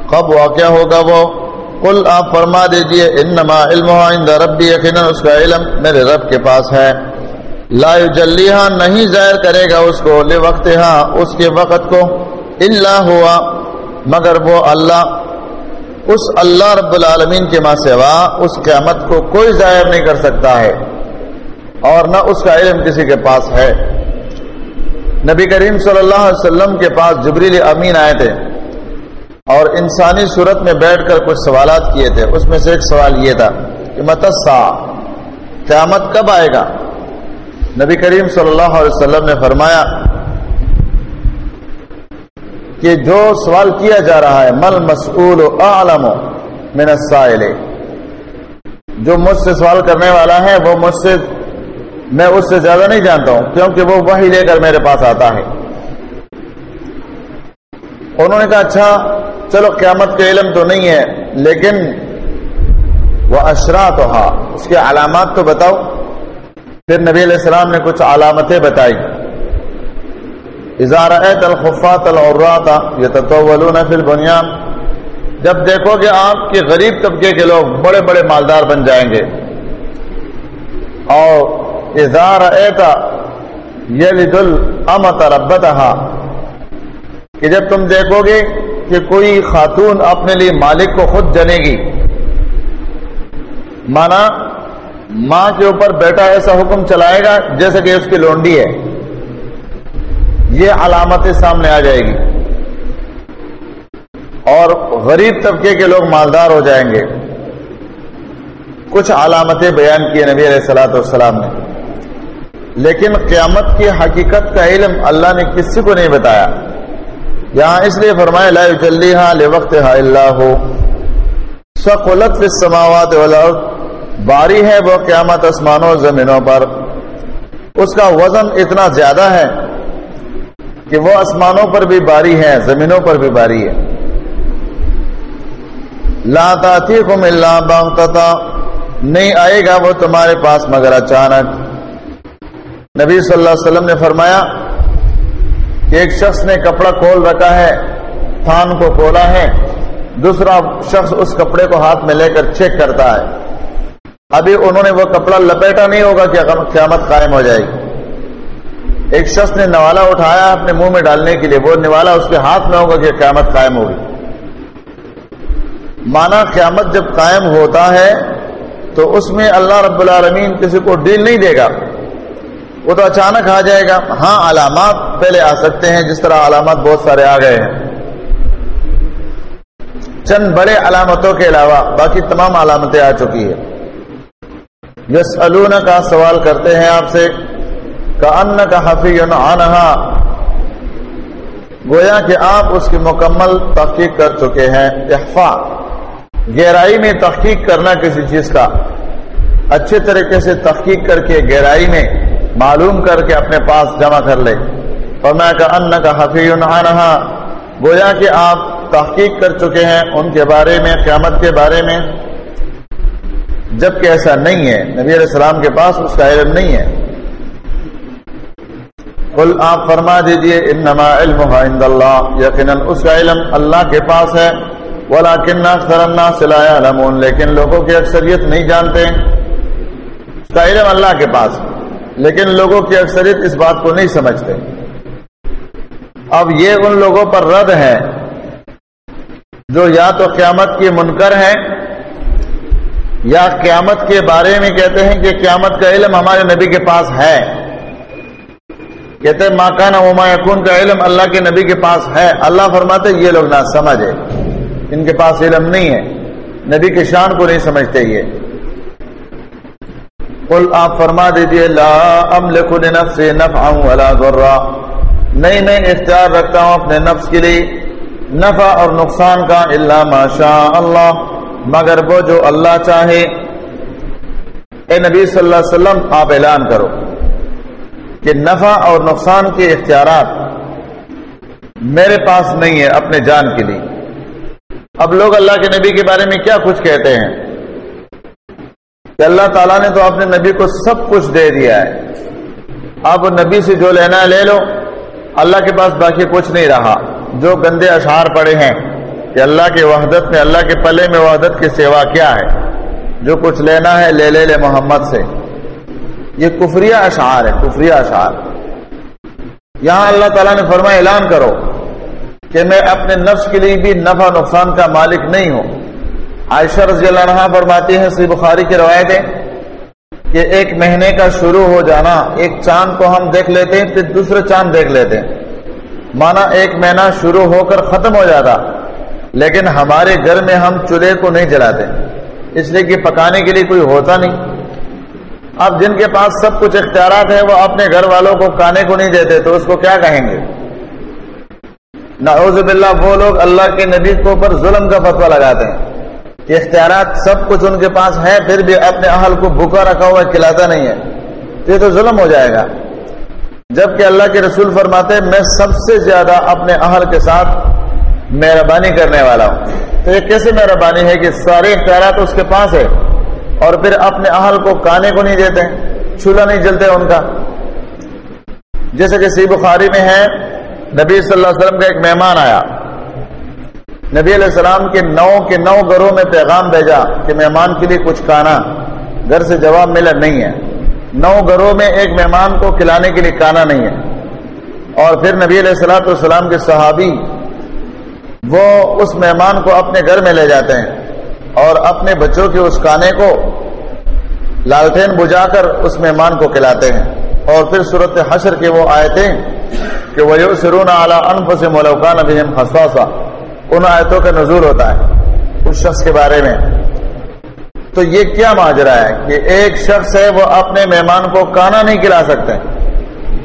کب واقع ہوگا وہ؟ کل آپ فرما دیجیے، انما علم عند ربی، یقینا اس کا علم میرے رب کے پاس ہے۔ لا جلیہ نہیں ظاہر کرے گا اس کو لے وقت اس کے وقت کو۔ اللہ ہوا، مگر وہ اللہ، اس اللہ رب العالمین کے ماں سوا اس قیامت کو کوئی ظاہر نہیں کر سکتا ہے۔ اور نہ اس کا علم کسی کے پاس ہے۔ نبی کریم صلی اللہ علیہ وسلم کے پاس جبریل امین آئے تھے۔ اور انسانی صورت میں بیٹھ کر کچھ سوالات کیے تھے، اس میں سے ایک سوال یہ تھا کہ متسا، قیامت کب آئے گا؟ نبی کریم صلی اللہ علیہ وسلم نے فرمایا کہ جو سوال کیا جا رہا ہے، مل مسئول عالم من السائل، جو مجھ سے سوال کرنے والا ہے، وہ مجھ سے، میں اس سے زیادہ نہیں جانتا ہوں، کیونکہ وہ وہی لے کر میرے پاس آتا ہے۔ انہوں نے کہا اچھا چلو قیامت کے علم تو نہیں ہے، لیکن وہ اشرا تو ہا اس کے علامات تو بتاؤ۔ پھر نبی علیہ السلام نے کچھ علامتیں بتائی۔ اظہار الخفات العرات یتطولون فی البنیان جب دیکھو گے آپ کے غریب طبقے کے لوگ بڑے بڑے مالدار بن جائیں گے۔ اور اظہار ایتا یلد الامت ربتہا کہ جب تم دیکھو گے کہ کوئی خاتون اپنے لیے مالک کو خود جنے گی۔ مانا ماں کے اوپر بیٹا ایسا حکم چلائے گا جیسے کہ اس کی لونڈی ہے۔ یہ علامتیں سامنے آ جائے گی۔ اور غریب طبقے کے لوگ مالدار ہو جائیں گے۔ کچھ علامتیں بیان کی نبی علیہ السلاۃ والسلام نے۔ لیکن قیامت کی حقیقت کا علم اللہ نے کسی کو نہیں بتایا۔ یہاں اس لیے فرمایا لا جلدی وقت اللہ ہو۔ سقلت سماوات باری ہے وہ قیامت آسمانوں زمینوں پر۔ اس کا وزن اتنا زیادہ ہے کہ وہ آسمانوں پر بھی باری ہے، زمینوں پر بھی باری ہے۔ لا تاتیکم اللہ بغتتا، نہیں آئے گا وہ تمہارے پاس مگر اچانک۔ نبی صلی اللہ علیہ وسلم نے فرمایا کہ ایک شخص نے کپڑا کھول رکھا ہے، تھان کو کھولا ہے، دوسرا شخص اس کپڑے کو ہاتھ میں لے کر چیک کرتا ہے۔ ابھی انہوں نے وہ کپڑا لپیٹا نہیں ہوگا کہ قیامت قائم ہو جائے گی۔ ایک شخص نے نوالا اٹھایا اپنے منہ میں ڈالنے کے لیے، وہ نوالا اس کے ہاتھ میں ہوگا کہ قیامت قائم ہوگی۔ مانا قیامت جب قائم ہوتا ہے، تو اس میں اللہ رب العالمین کسی کو ڈیل نہیں دے گا۔ وہ تو اچانک آ جائے گا۔ ہاں علامات پہلے آ سکتے ہیں، جس طرح علامات بہت سارے آ گئے ہیں۔ چند بڑے علامتوں کے علاوہ باقی تمام علامتیں آ چکی ہے یس کا سوال کرتے ہیں آپ سے۔ ان کا حفیظ گویا کہ آپ اس کی مکمل تحقیق کر چکے ہیں۔ احفا، گہرائی میں تحقیق کرنا کسی چیز کا۔ اچھے طریقے سے تحقیق کر کے گہرائی میں۔ معلوم کر کے اپنے پاس جمع کر لے۔ اور میں کا ان کا حفیظ گویا کہ آپ تحقیق کر چکے ہیں ان کے بارے میں، قیامت کے بارے میں۔ جبکہ ایسا نہیں ہے، نبی علیہ السلام کے پاس اس کا علم نہیں ہے۔ قل آپ فرما دیجیے، انما علم عند اللہ۔ یقینا اس کا علم اللہ کے پاس ہے۔ ولیکن اکثر الناس لا يعلمون لیکن لوگوں کی اکثریت نہیں جانتے۔ اس کا علم اللہ کے پاس لیکن لوگوں کی اکثریت اس بات کو نہیں سمجھتے۔ اب یہ ان لوگوں پر رد ہے جو یا تو قیامت کی منکر ہیں یا قیامت کے بارے میں کہتے ہیں کہ قیامت کا علم ہمارے نبی کے پاس ہے۔ کہتے ہیں ماکانہ وما یکون کا علم اللہ کے نبی کے پاس ہے۔ اللہ فرماتے یہ لوگ نہ سمجھے ان کے پاس علم نہیں ہے۔ نبی کے شان کو نہیں سمجھتے یہ۔ قل آپ فرما دیجیے لا املک لنفس نفعا ولا ضرا۔ نہیں، میں اختیار رکھتا ہوں اپنے نفس کے لیے۔ نفع اور نقصان کا الا ما شاء اللہ۔ مگر وہ جو اللہ چاہے۔ اے نبی صلی اللہ علیہ وسلم، آپ اعلان کرو کہ نفع اور نقصان کے اختیارات میرے پاس نہیں ہے اپنے جان کے لیے۔ اب لوگ اللہ کے نبی کے بارے میں کیا کچھ کہتے ہیں؟ کہ اللہ تعالیٰ نے تو اپنے نبی کو سب کچھ دے دیا ہے۔ اب نبی سے جو لینا ہے لے لو۔ اللہ کے پاس باقی کچھ نہیں رہا۔ جو گندے اشعار پڑے ہیں کہ اللہ کے وحدت میں، اللہ کے پلے میں وحدت کی سیوا کیا ہے؟ جو کچھ لینا ہے لے لے لے محمد سے۔ یہ کفری اشعار ہے کفری اشعار۔ یہاں اللہ تعالیٰ نے فرمایا، اعلان کرو کہ میں اپنے نفس کے لیے بھی نفع نقصان کا مالک نہیں ہوں۔ عائشہ رضی اللہ عنہ فرماتی ہیں سی بخاری کی روایت ہے کہ ایک مہینے کا شروع ہو جانا، ایک چاند کو ہم دیکھ لیتے ہیں، پھر دوسرے چاند دیکھ لیتے ہیں۔ مانا ایک مہینہ شروع ہو کر ختم ہو جاتا، لیکن ہمارے گھر میں ہم چولہے کو نہیں جلاتے۔ اس لیے کہ پکانے کے لیے کوئی ہوتا نہیں۔ اب جن کے پاس سب کچھ اختیارات ہیں، وہ اپنے گھر والوں کو کھانے کو نہیں دیتے، تو اس کو کیا کہیں گے؟ نعوذ باللہ، وہ لوگ اللہ کے نبی کو پر ظلم کا فتوا لگاتے ہیں۔ اختیارات سب کچھ ان کے پاس ہے، پھر بھی اپنے اہل کو بھوکا رکھا ہوا کھلاتا نہیں ہے۔ تو یہ تو ظلم ہو جائے گا۔ جبکہ اللہ کے رسول فرماتے ہیں، میں سب سے زیادہ اپنے اہل کے ساتھ مہربانی کرنے والا ہوں۔ تو یہ کیسے مہربانی ہے کہ سارے اختیارات اس کے پاس ہے اور پھر اپنے اہل کو کانے کو نہیں دیتے، چولہا نہیں جلتے ان کا۔ جیسے کہ سی بخاری میں ہے، نبی صلی اللہ علیہ وسلم کا ایک مہمان آیا۔ نبی علیہ السلام کے نو کے نو گھروں میں پیغام بھیجا کہ مہمان کے لیے کچھ کانا گھر سے جواب ملا، نہیں ہے۔ نو گھروں میں ایک مہمان کو کھلانے کے لیے کانا نہیں ہے۔ اور پھر نبی علیہ السلاۃ والسلام کے صحابی وہ اس مہمان کو اپنے گھر میں لے جاتے ہیں اور اپنے بچوں کے اس کانے کو لالٹین بجا کر اس مہمان کو کھلاتے ہیں۔ اور پھر صورت حشر کے وہ آئے تھے کہ وہ سرون اعلیٰ انف سے مولوکان حساسا ان آیتوں کا نظور ہوتا ہے اس شخص کے بارے میں۔ تو یہ کیا ماجرا ہے کہ ایک شخص ہے وہ اپنے مہمان کو کانا نہیں کھلا سکتے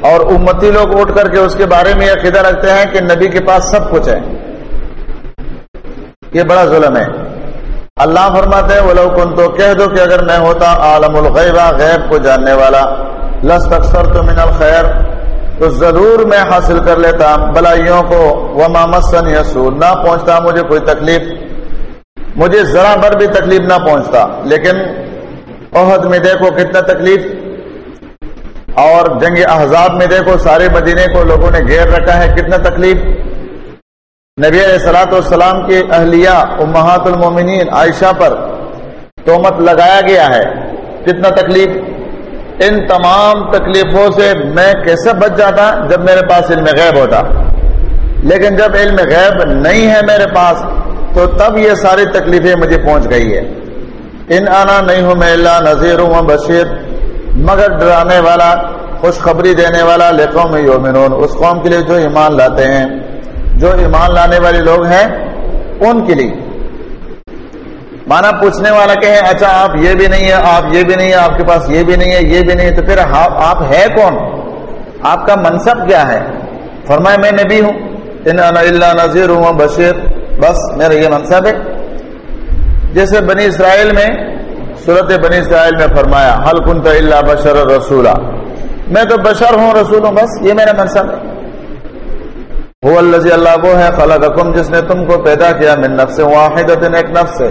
اور امتی لوگ اٹھ کر کے اس کے بارے میں یہ قدر رکھتے ہیں کہ نبی کے پاس سب کچھ ہے۔ یہ بڑا ظلم ہے۔ اللہ فرماتے ہیں وہ کن تو کہہ دو کہ اگر میں ہوتا عالم الغیبہ غیب کو جاننے والا لس اکثر تو من الخیر تو ضرور میں حاصل کر لیتا، بلائیوں کو وہ مامسن یسور نہ پہنچتا مجھے کوئی تکلیف۔ مجھے ذرا بھر بھی تکلیف نہ پہنچتا، لیکن عہد میں دیکھو کتنا تکلیف۔ اور جنگ احزاب میں دیکھو، سارے مدینے کو لوگوں نے گھیر رکھا ہے، کتنا تکلیف۔ نبی علیہ سلاۃ والسلام کی اہلیہ امہات المومنین عائشہ پر تومت لگایا گیا ہے، کتنا تکلیف۔ ان تمام تکلیفوں سے میں کیسے بچ جاتا جب میرے پاس علم غیب ہوتا؟ لیکن جب علم غیب نہیں ہے میرے پاس، تو تب یہ ساری تکلیفیں مجھے پہنچ گئی ہے ان آنا نہیں ہوں میں اللہ، نذیر ہوں بشیر، مگر ڈرانے والا، خوشخبری دینے والا لکھوں میں یومنون اس قوم کے لیے جو ایمان لاتے ہیں، جو ایمان لانے والے لوگ ہیں، ان کے لیے۔ مانا پوچھنے والا کہ اچھا آپ یہ بھی نہیں ہے آپ یہ بھی نہیں ہے آپ کے پاس یہ بھی نہیں ہے، یہ بھی نہیں ہے، تو پھر ہاں، آپ ہے کون؟ آپ کا منصب کیا ہے؟ فرمائے، میں نبی ہوں۔ اللہ نذیر ہوں بشیر بس، میرا یہ منصب ہے۔ جیسے بنی اسرائیل میں، صورت بنی اسرائیل میں فرمایا حل کن تو اللہ بشر رسولہ میں تو بشر ہوں، رسول ہوں، بس، یہ میرا منصب ہے۔ وہ اللہ اللہ، وہ ہے خلقکم جس نے تم کو پیدا کیا، من نفس واحد ایک نفس سے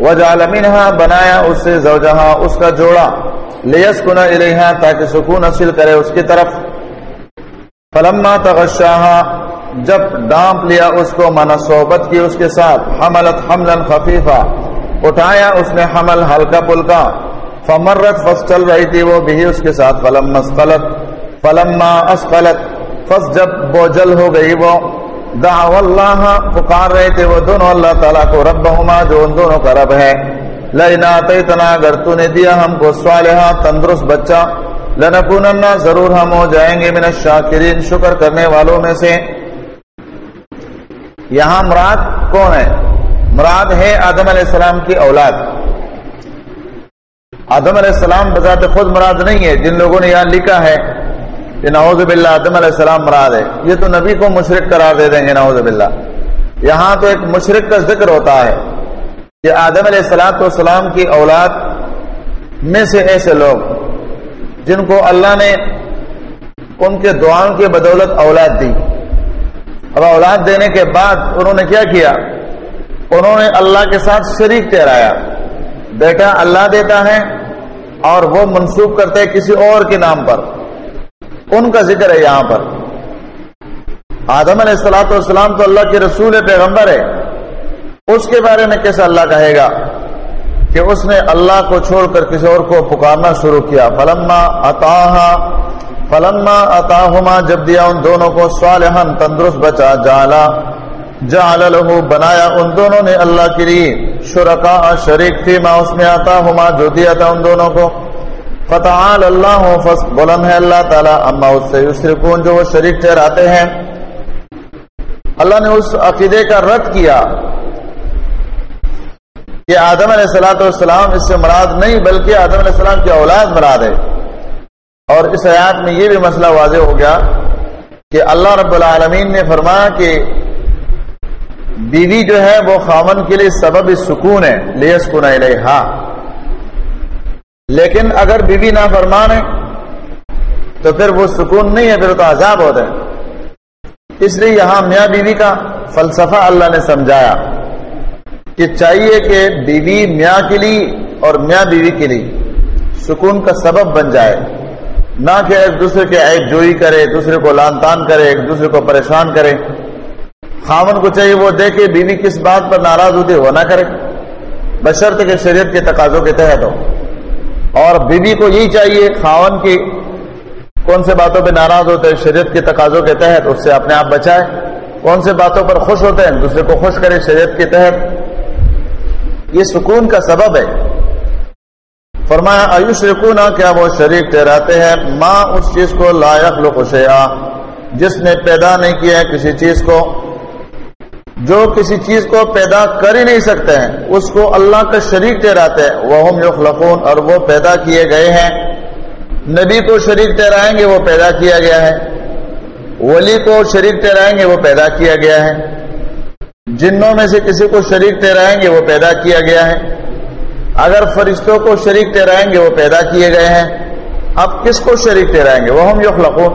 وجعل منها بنایا اس سے زوجہا اس کا جوڑا، لیسکن الیہا تاکہ سکون حاصل کرے اس کی طرف۔ فلما تغشاہا، جب ڈانپ لیا اس کو، مانا صحبت کی اس کے ساتھ، حملت حملا خفیفہ اٹھایا اس نے حمل ہلکا پلکا فمرت فس چل رہی تھی وہ بھی اس کے ساتھ۔ فلم اسقلت، فلما اسقلت فس جب بوجل ہو گئی وہ دعو اللہ، پکار رہے تھے وہ دونوں اللہ تعالیٰ کو رب ہما جو ان دونوں کا رب ہے۔ لینا تیتنا اگر تو نے دیا ہم کو صالحہ، تندرست بچہ۔ لنکوننا ضرور ہم ہو جائیں گے من الشاکرین، شکر کرنے والوں میں سے۔ یہاں مراد کون ہے؟ مراد ہے آدم علیہ السلام کی اولاد۔ آدم علیہ السلام بذات خود مراد نہیں ہے، جن لوگوں نے یہاں لکھا ہے۔ کہ نعوذ باللہ آدم علیہ السلام مراد ہے۔ یہ تو نبی کو مشرق قرار دے دیں گے، نعوذ باللہ۔ یہاں تو ایک مشرق کا ذکر ہوتا ہے کہ آدم علیہ السلام والسلام کی اولاد میں سے ایسے لوگ جن کو اللہ نے ان کے دعاؤں کی بدولت اولاد دی۔ اب اولاد دینے کے بعد انہوں نے کیا کیا؟ انہوں نے اللہ کے ساتھ شریک ٹھہرایا۔ بیٹا اللہ دیتا ہے اور وہ منسوخ کرتے کسی اور کے نام پر۔ ان کا ذکر ہے یہاں پر۔ آدم علیہ السلاۃ والسلام تو اللہ کے رسول پیغمبر ہے۔ اس کے بارے میں کیسے اللہ کہے گا؟ کہ اس نے اللہ کو چھوڑ کر کسی اور کو پکارنا شروع کیا۔ فلما اتاحا فلما اتاہما جب دیا ان دونوں کو صالحن تندرست بچا جالا جعل له بنایا۔ ان دونوں نے اللہ کے لیے شرکا شریک فی ما اس میں اتاہما جو دیا تھا ان دونوں کو۔ فتعال اللہ فس بلند ہے اللہ تعالی اما اس سے یشرکون، جو وہ شریک ٹھہراتے ہیں۔ اللہ نے اس عقیدے کا رد کیا کہ آدم علیہ السلاۃ والسلام اس سے مراد نہیں، بلکہ آدم علیہ السلام کی اولاد مراد ہے۔ اور اس آیات میں یہ بھی مسئلہ واضح ہو گیا کہ اللہ رب العالمین نے فرمایا کہ بیوی جو ہے وہ خامن کے لیے سبب سکون ہے لیس کن لیکن اگر بیوی نہ فرمان ہے، تو پھر وہ سکون نہیں ہے، پھر تو عذاب ہوتا ہے۔ اس لیے یہاں میاں بیوی کا فلسفہ اللہ نے سمجھایا کہ چاہیے کہ بیوی میاں کے لیے اور میاں بیوی کے لیے سکون کا سبب بن جائے۔ نہ کہ ایک دوسرے کے عیب جوئی کرے دوسرے کو لان تان کرے، ایک دوسرے کو پریشان کرے۔ خامن کو چاہیے وہ دیکھے بیوی کس بات پر ناراض ہوتی وہ نہ کرے۔ بشرط کے شریعت کے تقاضوں کے تحت ہو۔ اور بیوی کو یہی چاہیے، خاون کی کون سے باتوں پہ ناراض ہوتے ہیں، شریعت کے تقاضوں کے تحت اس سے اپنے آپ بچائے۔ کون سے باتوں پر خوش ہوتے ہیں، دوسرے کو خوش کرے شریعت کے تحت۔ یہ سکون کا سبب ہے۔ فرمایا آیوش رکونا کیا وہ شریک ٹھہراتے ہیں؟ ماں اس چیز کو لائق لخشیا جس نے پیدا نہیں کیا ہے کسی چیز کو۔ جو کسی چیز کو پیدا کر ہی نہیں سکتے ہیں، اس کو اللہ کا شریک ٹھہراتے ہیں۔ وہ ہم یخلقون اور وہ پیدا کیے گئے ہیں۔ نبی کو شریک ٹھہرائیں گے، وہ پیدا کیا گیا ہے۔ ولی کو شریک ٹھہرائیں گے، وہ پیدا کیا گیا ہے۔ جنوں میں سے کسی کو شریک ٹھہرائیں گے، وہ پیدا کیا گیا ہے۔ اگر فرشتوں کو شریک ٹھہرائیں گے، وہ پیدا کیے گئے ہیں۔ اب کس کو شریک ٹھہرائیں گے؟ وہ ہم یخلقون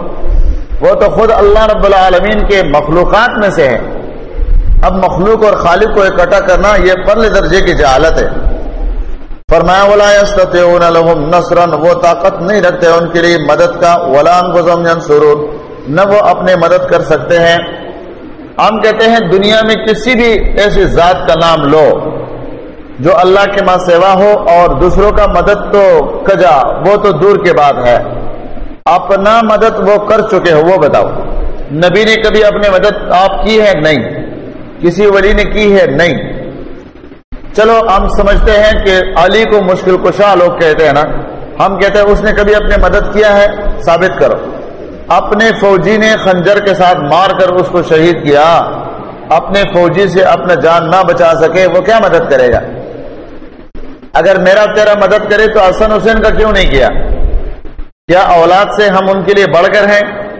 وہ تو خود اللہ رب العالمین کے مخلوقات میں سے ہے اب مخلوق اور خالق کو اکٹھا کرنا یہ پرلے درجے کی جہالت ہے۔ فرمایا، ولا لهم نصرا وہ طاقت نہیں رکھتے ان کے لیے مدد کا، ولا انفسهم ينصرون نہ وہ اپنے مدد کر سکتے ہیں۔ ہم کہتے ہیں، دنیا میں کسی بھی ایسی ذات کا نام لو جو اللہ کے ماں سیوا ہو اور دوسروں کا مدد تو کجا، وہ تو دور کے بعد ہے۔ اپنا مدد وہ کر چکے ہو، وہ بتاؤ۔ نبی نے کبھی اپنے مدد آپ کی ہے؟ نہیں۔ کسی ولی نے کی ہے نہیں۔ چلو ہم سمجھتے ہیں کہ علی کو مشکل کشا لوگ کہتے ہیں نا۔ ہم کہتے ہیں اس نے کبھی اپنے مدد کیا ہے؟ ثابت کرو۔ اپنے فوجی نے خنجر کے ساتھ مار کر اس کو شہید کیا۔ اپنے فوجی سے اپنا جان نہ بچا سکے، وہ کیا مدد کرے گا؟ اگر میرا تیرا مدد کرے تو حسن حسین کا کیوں نہیں کیا؟ کیا اولاد سے ہم ان کے لیے بڑھ کر ہیں؟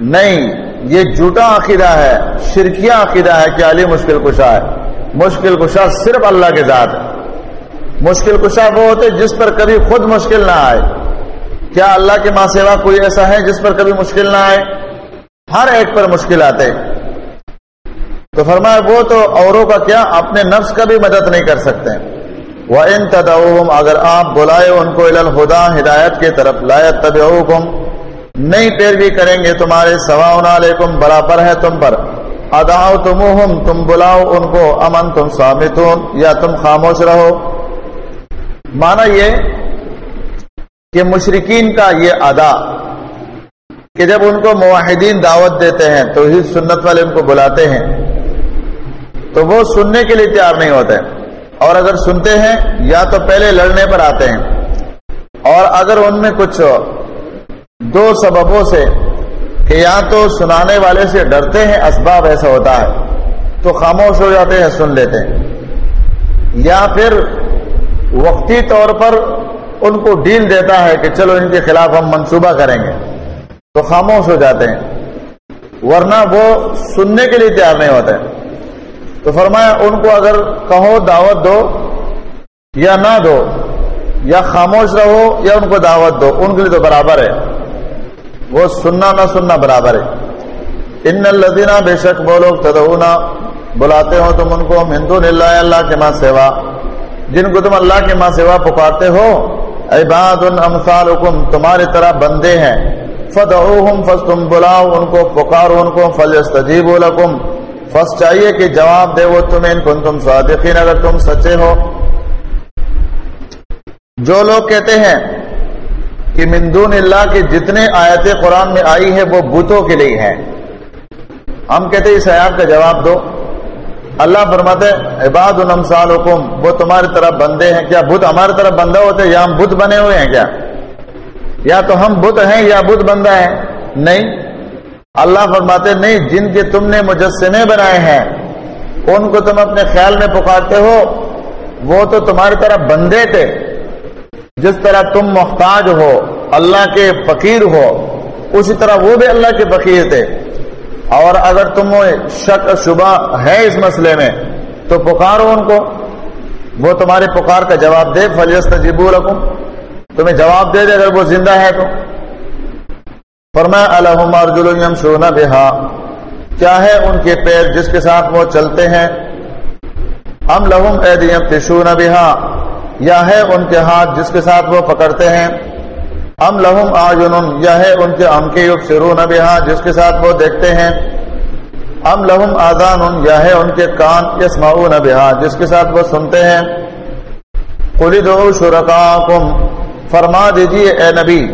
نہیں، یہ جھوٹا عقیدہ ہے، شرکیہ عقیدہ ہے کہ علی مشکل کشا ہے۔ مشکل کشا صرف اللہ کے ذات ہے۔ مشکل کشا وہ ہوتے جس پر کبھی خود مشکل نہ آئے۔ کیا اللہ کے ماں سیوا کوئی ایسا ہے جس پر کبھی مشکل نہ آئے؟ ہر ایک پر مشکل آتے۔ تو فرمایا، وہ تو اوروں کا کیا اپنے نفس کا بھی مدد نہیں کر سکتے۔ وہ ان تدعوہم اگر آپ بلائے ان کو الخدا ہدایت کی طرف لایت تب نہیں پیروی کریں گے تمہارے سوا علیکم، برابر ہے تم پر۔ اداؤ تم تم بلاؤ ان کو امن تم سامتون یا تم خاموش رہو۔ مانا یہ کہ مشرقین کا یہ ادا کہ جب ان کو معاہدین دعوت دیتے ہیں تو ہی سنت والے ان کو بلاتے ہیں، تو وہ سننے کے لیے تیار نہیں ہوتے۔ اور اگر سنتے ہیں، یا تو پہلے لڑنے پر آتے ہیں۔ اور اگر ان میں کچھ دو سببوں سے کہ یا تو سنانے والے سے ڈرتے ہیں، اسباب ایسا ہوتا ہے، تو خاموش ہو جاتے ہیں، سن لیتے ہیں۔ یا پھر وقتی طور پر ان کو ڈیل دیتا ہے کہ چلو ان کے خلاف ہم منصوبہ کریں گے۔ تو خاموش ہو جاتے ہیں۔ ورنہ وہ سننے کے لیے تیار نہیں ہوتے۔ تو فرمایا، ان کو اگر کہو دعوت دو یا نہ دو، یا خاموش رہو یا ان کو دعوت دو، ان کے لیے تو برابر ہے۔ وہ سننا نہ سننا برابر ہے۔ ان الدینہ بے شک وہ لوگ تدونا بلاتے ہو تم ان کو ہندو اللہ اللہ کے ماں سیوا۔ جن کو تم اللہ کے ماں سیوا پکارتے ہو عباد ان تمہاری طرح بندے ہیں۔ فدعوہم فس تم بلاؤ ان کو پکارو، ان کو فلستجیب لکم۔ فس چاہیے کہ جواب دے وہ تمہیں ان کن تم صادقین، اگر تم سچے ہو۔ جو لوگ کہتے ہیں کہ مندون اللہ کے جتنے آیتیں قرآن میں آئی ہے وہ بتوں کے لیے ہیں۔ ہم کہتے ہیں اس آیات کا جواب دو۔ اللہ فرماتے عباد الامثال حکم وہ تمہاری طرف بندے ہیں۔ کیا بت ہماری طرف بندہ ہوتے یا ہم بت بنے ہوئے ہیں کیا؟ یا تو ہم بت ہیں یا بت بندہ ہیں نہیں۔ اللہ فرماتے نہیں، جن کے تم نے مجسمے بنائے ہیں، ان کو تم اپنے خیال میں پکارتے ہو، وہ تو تمہاری طرف بندے تھے۔ جس طرح تم محتاج ہو، اللہ کے فقیر ہو، اسی طرح وہ بھی اللہ کے فقیر تھے۔ اور اگر تم شک شبہ ہے اس مسئلے میں، تو پکارو ان کو۔ وہ تمہاری پکار کا جواب دے فلست جبو رکھوں تمہیں جواب دے دے اگر وہ زندہ ہے تو۔ فرمایا الحم ارجلم شونا بہا کیا ہے ان کے پیر جس کے ساتھ وہ چلتے ہیں؟ ہم لہم اے تشون بہا یا ہے ان کے ہاتھ جس کے ساتھ وہ پکڑتے ہیں؟ ہم لہم آجن یا ہے ان کے ہم کے سرون بہا جس کے ساتھ وہ دیکھتے ہیں؟ ہم لہم آزان یا ہے ان کے کان یس معاون جس کے ساتھ وہ سنتے ہیں؟ قلد شرکاکم، فرما دیجیے اے نبی،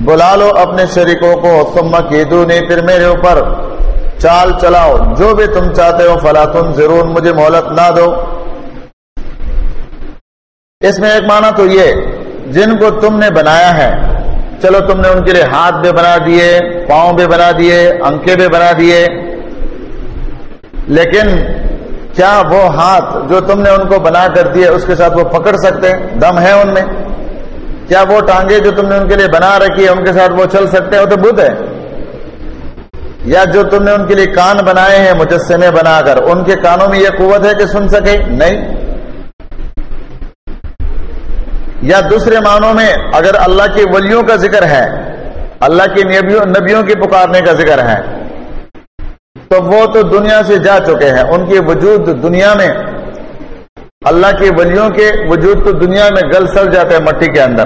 بلا لو اپنے شریکوں کو، ثم کیدونی پھر میرے اوپر، چال چلاؤ، جو بھی تم چاہتے ہو، فلا تم ضرور مجھے مہلت نہ دو۔ اس میں ایک معنی تو یہ، جن کو تم نے بنایا ہے، چلو تم نے ان کے لیے ہاتھ بھی بنا دیے، پاؤں بھی بنا دیے، انکے بھی بنا دیے، لیکن کیا وہ ہاتھ جو تم نے ان کو بنا کر دیے، اس کے ساتھ وہ پکڑ سکتے ہیں؟ دم ہے ان میں۔ کیا وہ ٹانگے جو تم نے ان کے لیے بنا رکھی ہے ان کے ساتھ وہ چل سکتے ہیں؟ وہ تو بدھ ہے یا جو تم نے ان کے لیے کان بنائے ہیں، مجسمے بنا کر، ان کے کانوں میں یہ قوت ہے کہ سن سکے؟ نہیں۔ یا دوسرے معنوں میں اگر اللہ کے ولیوں کا ذکر ہے، اللہ کی نبیوں کی پکارنے کا ذکر ہے، تو وہ تو دنیا سے جا چکے ہیں۔ ان کے وجود دنیا میں، اللہ کے ولیوں کے وجود تو دنیا میں گل سل جاتے ہیں مٹی کے اندر۔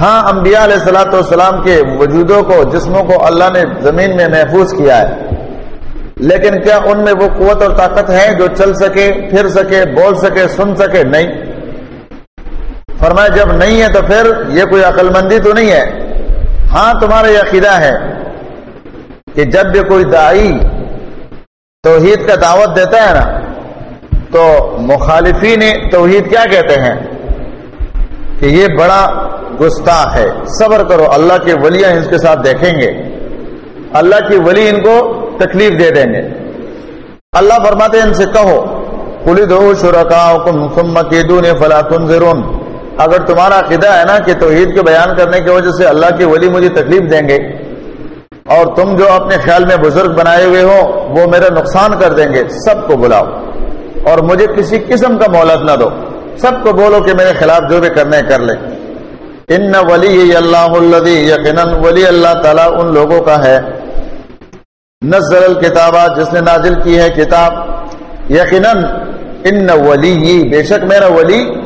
ہاں انبیاء علیہ السلاۃ والسلام کے وجودوں کو، جسموں کو اللہ نے زمین میں محفوظ کیا ہے۔ لیکن کیا ان میں وہ قوت اور طاقت ہے جو چل سکے، پھر سکے، بول سکے، سن سکے؟ نہیں۔ فرمایا جب نہیں ہے تو پھر یہ کوئی عقل مندی تو نہیں ہے؟ ہاں تمہارا یہ عقیدہ ہے کہ جب بھی کوئی دائی توحید کا دعوت دیتا ہے نا، تو مخالفین توحید کیا کہتے ہیں؟ کہ یہ بڑا گستاخ ہے۔ صبر کرو، اللہ کے ولیاں اس کے ساتھ دیکھیں گے۔ اللہ کی ولی ان کو تکلیف دے دیں گے۔ اللہ فرماتے ان سے کہو کلی دو شرکا فلا تنظرون۔ اگر تمہارا عقیدہ ہے نا کہ توحید کے بیان کرنے کی وجہ سے اللہ کی ولی مجھے تکلیف دیں گے اور تم جو اپنے خیال میں بزرگ بنائے ہوئے ہو، وہ میرا نقصان کر دیں گے، سب کو بلاؤ۔ اور مجھے کسی قسم کا مہلت نہ دو۔ سب کو بولو کہ میرے خلاف جو بھی کرنے کر لے۔ ان ولی اللہ یقیناً ولی اللہ تعالیٰ ان لوگوں کا ہے۔ نزل الکتابہ جس نے نازل کی ہے کتاب۔ یقیناً ان ولی بے شک میرا ولی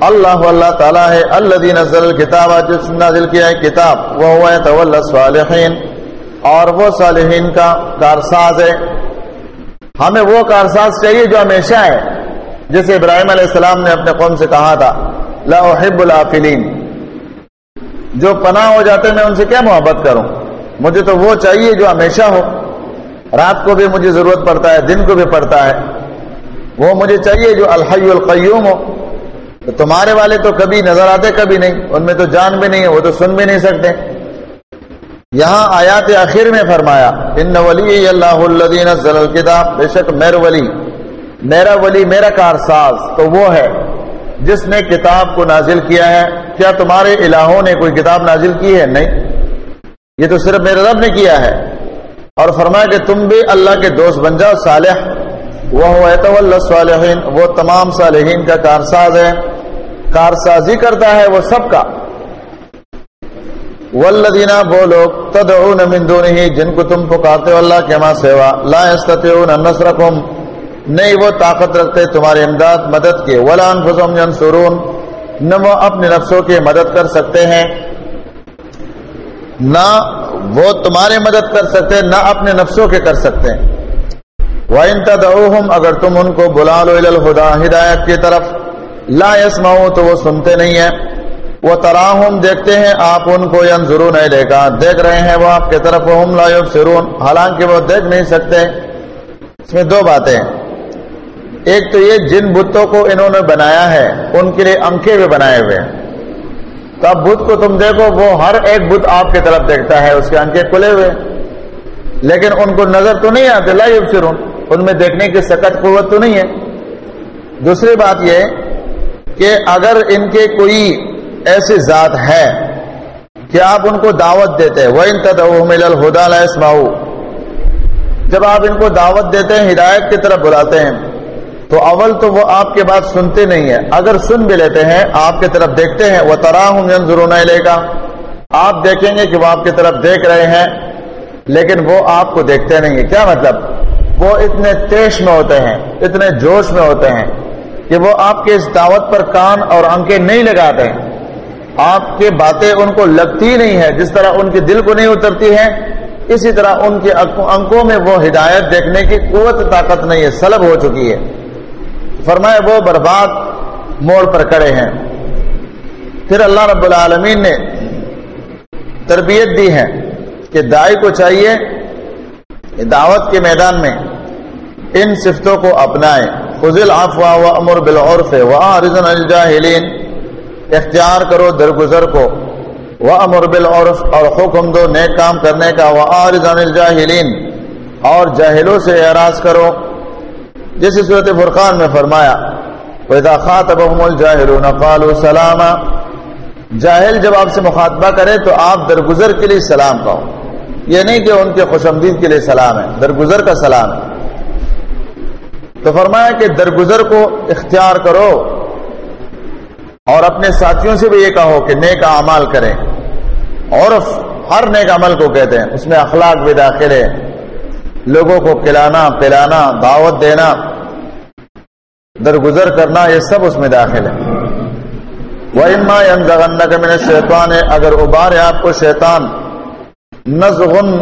اللہ اللہ تعالیٰ ہے اللہ نزل الکتابہ جس نازل کیا ہے کتاب وہ ہوا ہے طول صالحین اور وہ صالحین کا کارساز ہے۔ ہمیں وہ کارساز چاہیے جو ہمیشہ ہے۔ جیسے ابراہیم علیہ السلام نے اپنے قوم سے کہا تھا، لا احب الافلین جو پناہ ہو جاتے میں ان سے کیا محبت کروں؟ مجھے تو وہ چاہیے جو ہمیشہ ہو۔ رات کو بھی مجھے ضرورت پڑتا ہے، دن کو بھی پڑتا ہے۔ وہ مجھے چاہیے جو الحی القیوم ہو۔ تو تمہارے والے تو کبھی نظر آتے کبھی نہیں، ان میں تو جان بھی نہیں ہے، وہ تو سن بھی نہیں سکتے۔ یہاں آیات آخر میں فرمایا، ان ولی اللہ الدین الکتاب، بے شک میر ولی، میرا ولی، میرا کارساز تو وہ ہے جس نے کتاب کو نازل کیا ہے۔ کیا تمہارے الہوں نے کوئی کتاب نازل کی ہے؟ نہیں۔ یہ تو صرف میرے رب نے کیا ہے۔ اور فرمایا کہ تم بھی اللہ کے دوست بن جاؤ، صالح۔ وہ صالحین وہ تمام صالحین کا کارساز ہے۔ کارسازی کرتا ہے وہ سب کا۔ ولدینہ وہ لوگ تدعون من دونه جن کو تم پکارتے ہو اللہ کے ماں سیوا، لا يستطيعون نہیں، وہ طاقت رکھتے تمہاری امداد، مدد کے۔ ولا انفسهم ينصرون نہ وہ اپنے نفسوں کے مدد کر سکتے ہیں۔ نہ وہ تمہاری مدد کر سکتے، نہ اپنے نفسوں کے کر سکتے۔ وہ ان اگر تم ان کو بلا لو الہدا، ہدایت کی طرف۔ لا یسمعو تو وہ سنتے نہیں ہیں۔ وہ تراہم دیکھتے ہیں آپ ان کو، ینظرون نہیں لے دیکھ رہے ہیں وہ آپ کی طرف ہم لا یبصرون۔ حالانکہ وہ دیکھ نہیں سکتے۔ اس میں دو باتیں ایک تو یہ جن بتوں کو انہوں نے بنایا ہے، ان کے لیے انکے بھی بنائے ہوئے ہیں۔ تو اب بدھ کو تم دیکھو، وہ ہر ایک بدھ آپ کی طرف دیکھتا ہے، اس کے انکے کھلے ہوئے لیکن ان کو نظر تو نہیں آتے لا یبصرون۔ ان میں دیکھنے کی سکت، قوت تو نہیں ہے۔ دوسری بات یہ کہ اگر ان کے کوئی ایسی ذات ہے کہ آپ ان کو دعوت دیتے وہ ان الدا اسماؤ جب آپ ان کو دعوت دیتے ہیں، ہدایت کی طرف بلاتے ہیں، تو اول تو وہ آپ کے بات سنتے نہیں ہیں۔ اگر سن بھی لیتے ہیں، آپ کی طرف دیکھتے ہیں وہ ترا ہوں ضرور لے گا آپ دیکھیں گے کہ وہ آپ کی طرف دیکھ رہے ہیں، لیکن وہ آپ کو دیکھتے نہیں ہیں۔ کیا مطلب؟ وہ اتنے تیش میں ہوتے ہیں، اتنے جوش میں ہوتے ہیں۔ کہ وہ آپ کے اس دعوت پر کان اور انکے نہیں لگاتے۔ ہیں آپ کی باتیں ان کو لگتی نہیں ہے جس طرح ان کے دل کو نہیں اترتی ہے اسی طرح ان کے انکوں میں وہ ہدایت دیکھنے کی قوت، طاقت نہیں ہے، سلب ہو چکی ہے۔ فرمائے وہ برباد موڑ پر کڑے ہیں۔ پھر اللہ رب العالمین نے تربیت دی ہے کہ دائی کو چاہیے دعوت کے میدان میں ان صفتوں کو اپنائے۔ فضل افواہ و امر بالعرف وزن الجاہلین اختیار کرو درگزر کو. وہ امر بالعرف اور حکم دو نیک کام کرنے کا. وہ آرزن الجاہلین اور جاہلوں سے اعراض کرو. جیسے صورت فرقان میں فرمایا پیدا خاطب الجاہلون قالوا سلاما۔ جاہل جب آپ سے مخاطبہ کرے تو آپ درگزر کے لیے سلام کہو۔ یہ نہیں کہ ان کے خوش آمدید کے لیے سلام ہے، درگزر کا سلام ہے۔ تو فرمایا کہ درگزر کو اختیار کرو اور اپنے ساتھیوں سے بھی یہ کہو کہ نیک اعمال کریں۔ اور ہر نیک عمل کو کہتے ہیں۔ اس میں اخلاق بھی داخل ہے لوگوں کو کھلانا، پلانا، دعوت دینا، درگزر کرنا، یہ سب اس میں داخل ہے وہ اما کا میں نے شیطان ہے اگر ابارے آپ کو شیطان، نزغن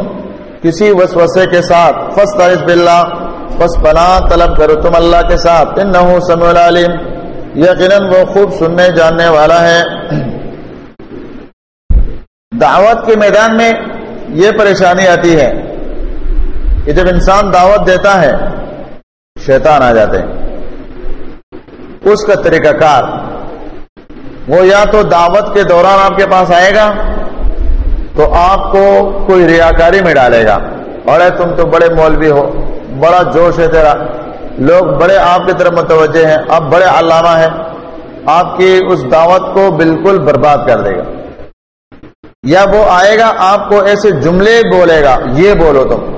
کسی وسوسے کے ساتھ فس طرف بلّہ بس پناہ طلب کرو تم اللہ کے ساتھ۔ ان نہ سم العلیم۔ یقیناً وہ خوب سننے، جاننے والا ہے۔ دعوت کے میدان میں یہ پریشانی آتی ہے کہ جب انسان دعوت دیتا ہے، شیطان آ جاتے ہیں۔ اس کا طریقہ کار۔ وہ یا تو دعوت کے دوران آپ کے پاس آئے گا، تو آپ کو کوئی ریاکاری میں ڈالے گا۔ اور تم تو بڑے مولوی ہو۔ بڑا جوش ہے تیرا۔ لوگ بڑے آپ کی طرف متوجہ ہیں اب بڑے علامہ ہیں۔ آپ کی اس دعوت کو بالکل برباد کر دے گا۔ یا وہ آئے گا، آپ کو ایسے جملے بولے گا، یہ بولو تم۔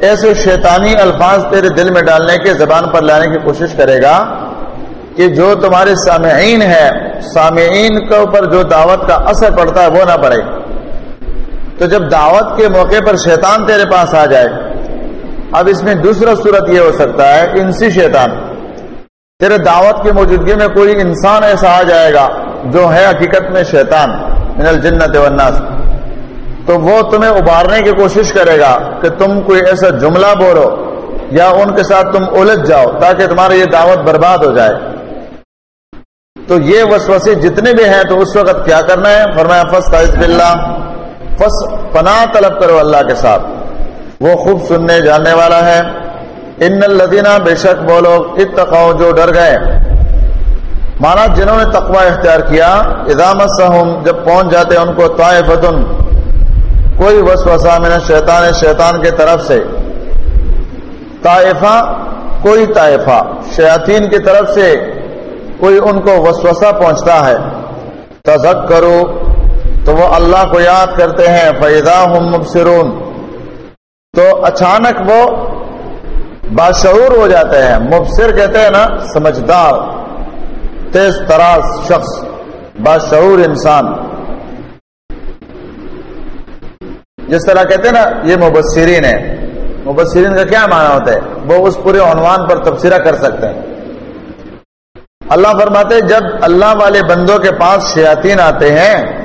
ایسے شیطانی الفاظ تیرے دل میں ڈالنے کے، زبان پر لانے کی کوشش کرے گا کہ جو تمہارے سامعین ہے، سامعین کے اوپر جو دعوت کا اثر پڑتا ہے، وہ نہ پڑے۔ تو جب دعوت کے موقع پر شیطان تیرے پاس آ جائے اب اس میں دوسرا صورت یہ ہو سکتا ہے، انسی شیطان۔ تیرے دعوت کی موجودگی میں کوئی انسان ایسا آ جائے گا جو ہے حقیقت میں شیطان، من الجنت والناس۔ تو وہ تمہیں ابارنے کی کوشش کرے گا کہ تم کوئی ایسا جملہ بولو یا ان کے ساتھ تم الجھ جاؤ تاکہ تمہاری یہ دعوت برباد ہو جائے۔ تو یہ وسوسے جتنے بھی ہیں تو اس وقت کیا کرنا ہے؟ فرمایا فس باللہ۔ فس پناہ طلب کرو اللہ کے ساتھ۔ وہ خوب سننے جاننے والا ہے۔ ان الدینہ بے شک وہ لوگ اتقاؤ جو ڈر گئے۔ مانا جنہوں نے تقوی اختیار کیا ادامت سہم جب پہنچ جاتے ان کو طائفتن، کوئی وسوسہ من شیطان شیطان کے طرف سے۔ طائفہ، کوئی طائفہ، شیاطین کی طرف سے کوئی ان کو وسوسہ پہنچتا ہے۔ تذک کرو تو وہ اللہ کو یاد کرتے ہیں فیضا ہم مبصرون۔ تو اچانک وہ باشعور ہو جاتے ہیں۔ مبصر کہتے ہیں نا، سمجھدار، تیز تراز شخص باشعور انسان۔ جس طرح کہتے ہیں نا، یہ مبصرین ہے مبصرین کا کیا معنی ہوتا ہے؟ وہ اس پورے عنوان پر تبصرہ کر سکتے ہیں۔ اللہ فرماتے جب اللہ والے بندوں کے پاس شیاطین آتے ہیں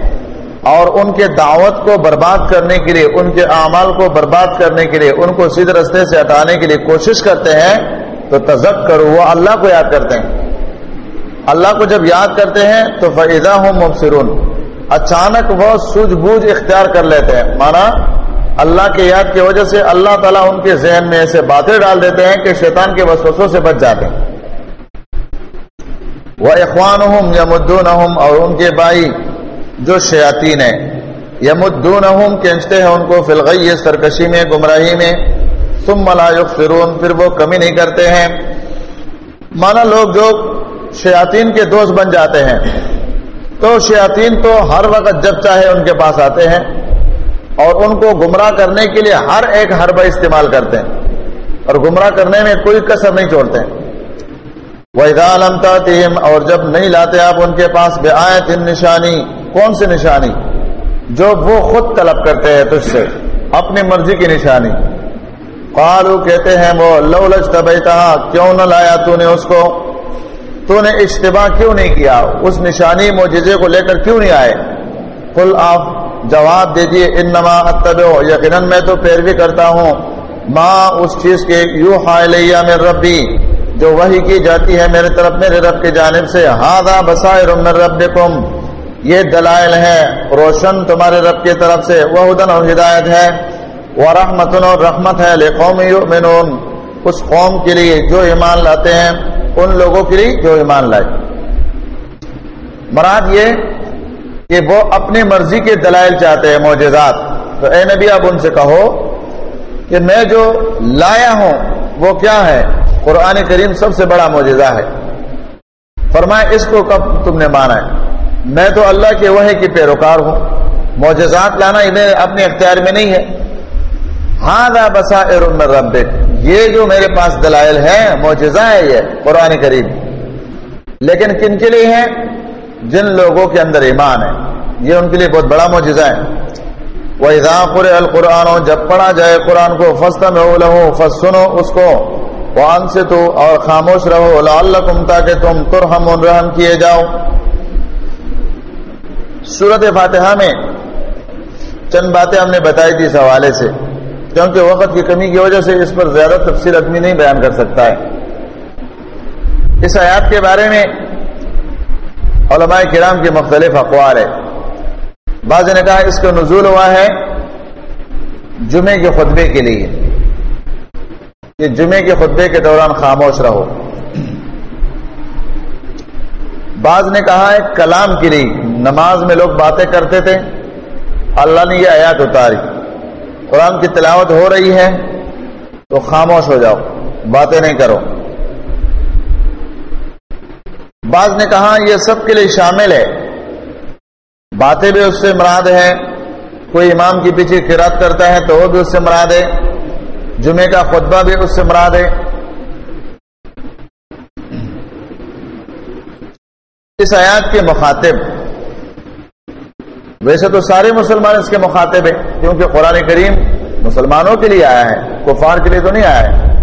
اور ان کے دعوت کو برباد کرنے کے لیے، ان کے اعمال کو برباد کرنے کے لیے، ان کو سیدھ رستے سے ہٹانے کے لیے کوشش کرتے ہیں، تو تزک کرو وہ اللہ کو یاد کرتے ہیں۔ اللہ کو جب یاد کرتے ہیں، تو فیضا ہوں مبصرون۔ اچانک وہ سوجھ بوجھ اختیار کر لیتے ہیں۔ مانا اللہ کے یاد کی وجہ سے اللہ تعالیٰ ان کے ذہن میں ایسے باتیں ڈال دیتے ہیں کہ شیطان کے وسوسوں سے بچ جاتے ہیں۔ وہ اخوان ہوں یا مدون اور ان کے بھائی جو شیاطین ہیں. یمدون کھینچتے ہیں ان کو فلغی سرکشی میں، گمراہی میں. تم ملا فرون پھر وہ کمی نہیں کرتے ہیں. مانا لوگ جو شیاطین کے دوست بن جاتے ہیں. تو شیاطین تو ہر وقت جب چاہے ان کے پاس آتے ہیں اور ان کو گمراہ کرنے کے لیے ہر ایک حربہ استعمال کرتے ہیں اور گمراہ کرنے میں کوئی کسر نہیں چھوڑتے وہ اور جب نہیں لاتے آپ ان کے پاس بے آئے نشانی کون سی نشانی؟ جو وہ خود طلب کرتے ہیں تجھ سے، اپنی مرضی کی نشانی۔ قالو کہتے ہیں وہ لو لج کیوں نہ لایا تو نے اس کو؟ تو نے اجتباع کیوں نہیں کیا؟ اس نشانی معجزے کو لے کر کیوں نہیں آئے؟ کل آپ جواب دیجیے ان نما یقیناً میں تو پیروی کرتا ہوں۔ ماں اس چیز کے یو حالیہ میں ربی، جو وہی کی جاتی ہے میرے طرف، میرے رب کی جانب سے۔ ہاں بسائر من ربکم۔ یہ دلائل ہے روشن تمہارے رب کی طرف سے، وہ ہدن اور ہدایت ہے، وہ رحمت اور رحمت ہے یؤمنون۔ اس قوم کے لیے جو ایمان لاتے ہیں، ان لوگوں کے لیے جو ایمان لائے۔ مراد یہ کہ وہ اپنی مرضی کے دلائل چاہتے ہیں، معجزات۔ تو اے نبی، اب ان سے کہو کہ میں جو لایا ہوں، وہ کیا ہے؟ قرآن کریم سب سے بڑا معجزہ ہے۔ فرمایا، اس کو کب تم نے مانا ہے؟ میں تو اللہ کے وحی کی پیروکار ہوں۔ معجزات لانا انہیں اپنے اختیار میں نہیں ہے۔ ہاں بسا رب یہ جو میرے پاس دلائل ہے معجزہ ہے یہ، قرآن کریم۔ لیکن کن کے لیے ہے جن لوگوں کے اندر ایمان ہے۔ یہ ان کے لیے بہت بڑا معجزہ ہے۔ وہ اضافر القرآن، جب پڑھا جائے قرآن کو فستا میں فس سنو اس کو۔ وان سے تو اور خاموش رہو۔ اللہ تاکہ تم ترہم رحم کیے جاؤ۔ صورت فاتحہ میں چند باتیں ہم نے بتائی تھی اس حوالے سے، کیونکہ وقت کی کمی کی وجہ سے اس پر زیادہ تفصیل آدمی نہیں بیان کر سکتا ہے۔ اس آیات کے بارے میں علماء کرام کے مختلف اقوال ہے بعض نے کہا اس کا نزول ہوا ہے جمعے کے خطبے کے لیے۔ کہ جمعے کے خطبے کے دوران خاموش رہو۔ بعض نے کہا ہے کلام کے لیے۔ نماز میں لوگ باتیں کرتے تھے۔ اللہ نے یہ آیات اتاری۔ قرآن کی تلاوت ہو رہی ہے تو خاموش ہو جاؤ، باتیں نہیں کرو۔ بعض نے کہا، یہ سب کے لیے شامل ہے۔ باتیں بھی اس سے مراد ہے۔ کوئی امام کی پیچھے قرات کرتا ہے تو وہ بھی اس سے مراد ہے۔ جمعے کا خطبہ بھی اس سے مراد ہے۔ اس آیات کے مخاطب ویسے تو سارے مسلمان اس کے مخاطب ہیں، کیونکہ قرآن کریم مسلمانوں کے لیے آیا ہے، کفار کے لیے تو نہیں آیا ہے۔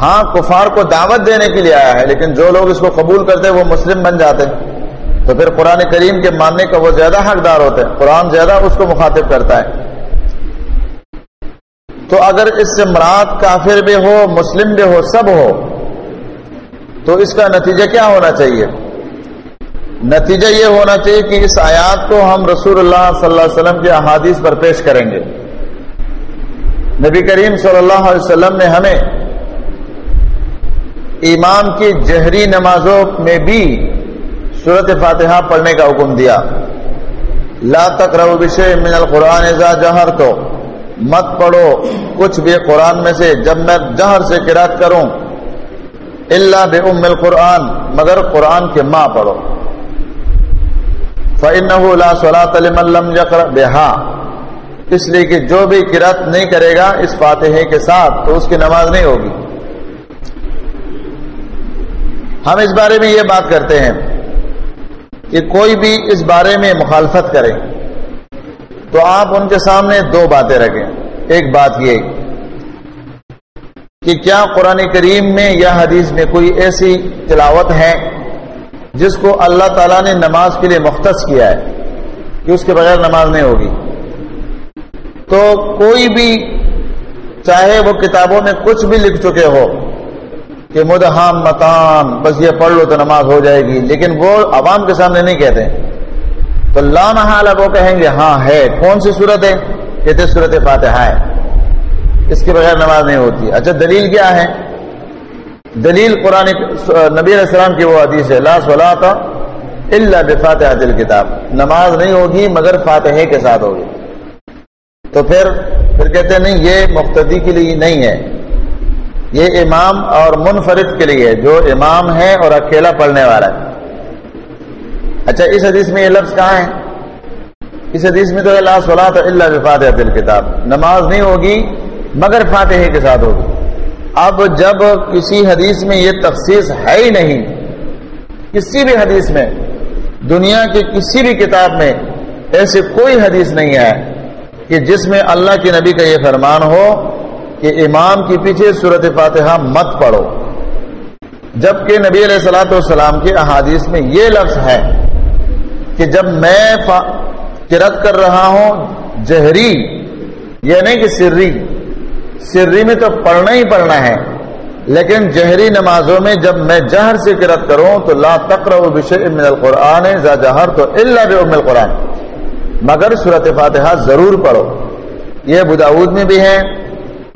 ہاں کفار کو دعوت دینے کے لیے آیا ہے، لیکن جو لوگ اس کو قبول کرتے وہ مسلم بن جاتے تو پھر قرآن کریم کے ماننے کا وہ زیادہ حقدار ہوتے ہیں قرآن زیادہ اس کو مخاطب کرتا ہے۔ تو اگر اس سے مراد کافر بھی ہو، مسلم بھی ہو، سب ہو، تو اس کا نتیجہ کیا ہونا چاہیے؟ نتیجہ یہ ہونا چاہیے کہ اس آیات کو ہم رسول اللہ صلی اللہ علیہ وسلم کے احادیث پر پیش کریں گے۔ نبی کریم صلی اللہ علیہ وسلم نے ہمیں امام کی جہری نمازوں میں بھی صورت فاتحہ پڑھنے کا حکم دیا۔ لا تک رو من القرآن ازا جہر تو مت پڑھو کچھ بھی قرآن میں سے جب میں جہر سے قرات کروں۔ اللہ بے ام القرآن، مگر قرآن کے ماں پڑھو۔ فَإِنَّهُ لَا صَلَاةَ لِمَن لَمْ يَقْرَ بِهَا۔ اس لیے کہ جو بھی قرات نہیں کرے گا اس فاتحے کے ساتھ تو اس کی نماز نہیں ہوگی۔ ہم اس بارے میں یہ بات کرتے ہیں کہ کوئی بھی اس بارے میں مخالفت کرے تو آپ ان کے سامنے دو باتیں رکھیں۔ ایک بات یہ کہ کیا قرآن کریم میں یا حدیث میں کوئی ایسی تلاوت ہے جس کو اللہ تعالیٰ نے نماز کے لیے مختص کیا ہے، کہ اس کے بغیر نماز نہیں ہوگی۔ تو کوئی بھی، چاہے وہ کتابوں میں کچھ بھی لکھ چکے ہو، کہ مدہام متان بس یہ پڑھ لو تو نماز ہو جائے گی، لیکن وہ عوام کے سامنے نہیں کہتے۔ تو لا وہ کہیں گے ہاں ہے۔ کون سی صورت ہے؟ کہتے صورت فاتحہ ہے۔ اس کے بغیر نماز نہیں ہوتی۔ اچھا دلیل کیا ہے؟ دلیل قرآن نبی علیہ السلام کی وہ حدیث ہے، لا صلاۃ الا بفاتحہ دل کتاب نماز نہیں ہوگی مگر فاتحے کے ساتھ ہوگی۔ تو پھر پھر کہتے ہیں، نہیں، یہ مقتدی کے لیے نہیں ہے۔ یہ امام اور منفرد کے لیے جو امام ہے اور اکیلا پڑھنے والا ہے۔ اچھا اس حدیث میں یہ لفظ کہاں ہے؟ اس حدیث میں تو اللہ صلاح اللہ بفاتحہ دل کتاب نماز نہیں ہوگی مگر فاتحے کے ساتھ ہوگی۔ اب جب کسی حدیث میں یہ تخصیص ہے ہی نہیں، کسی بھی حدیث میں، دنیا کی کسی بھی کتاب میں ایسی کوئی حدیث نہیں ہے کہ جس میں اللہ کے نبی کا یہ فرمان ہو کہ امام کے پیچھے صورت فاتحہ مت پڑھو۔ جبکہ نبی علیہ السلاۃ والسلام کے احادیث میں یہ لفظ ہے کہ جب میں کرت کر رہا ہوں جہری یہ یعنی نہیں کہ سری سری میں تو پڑھنا ہی پڑھنا ہے۔ لیکن جہری نمازوں میں جب میں جہر سے کرت کروں تو لا تقرا من القرآن ذا جہر تو اللہ بم القرآن۔ مگر صورت فاتحہ ضرور پڑھو۔ یہ بداود میں بھی ہے،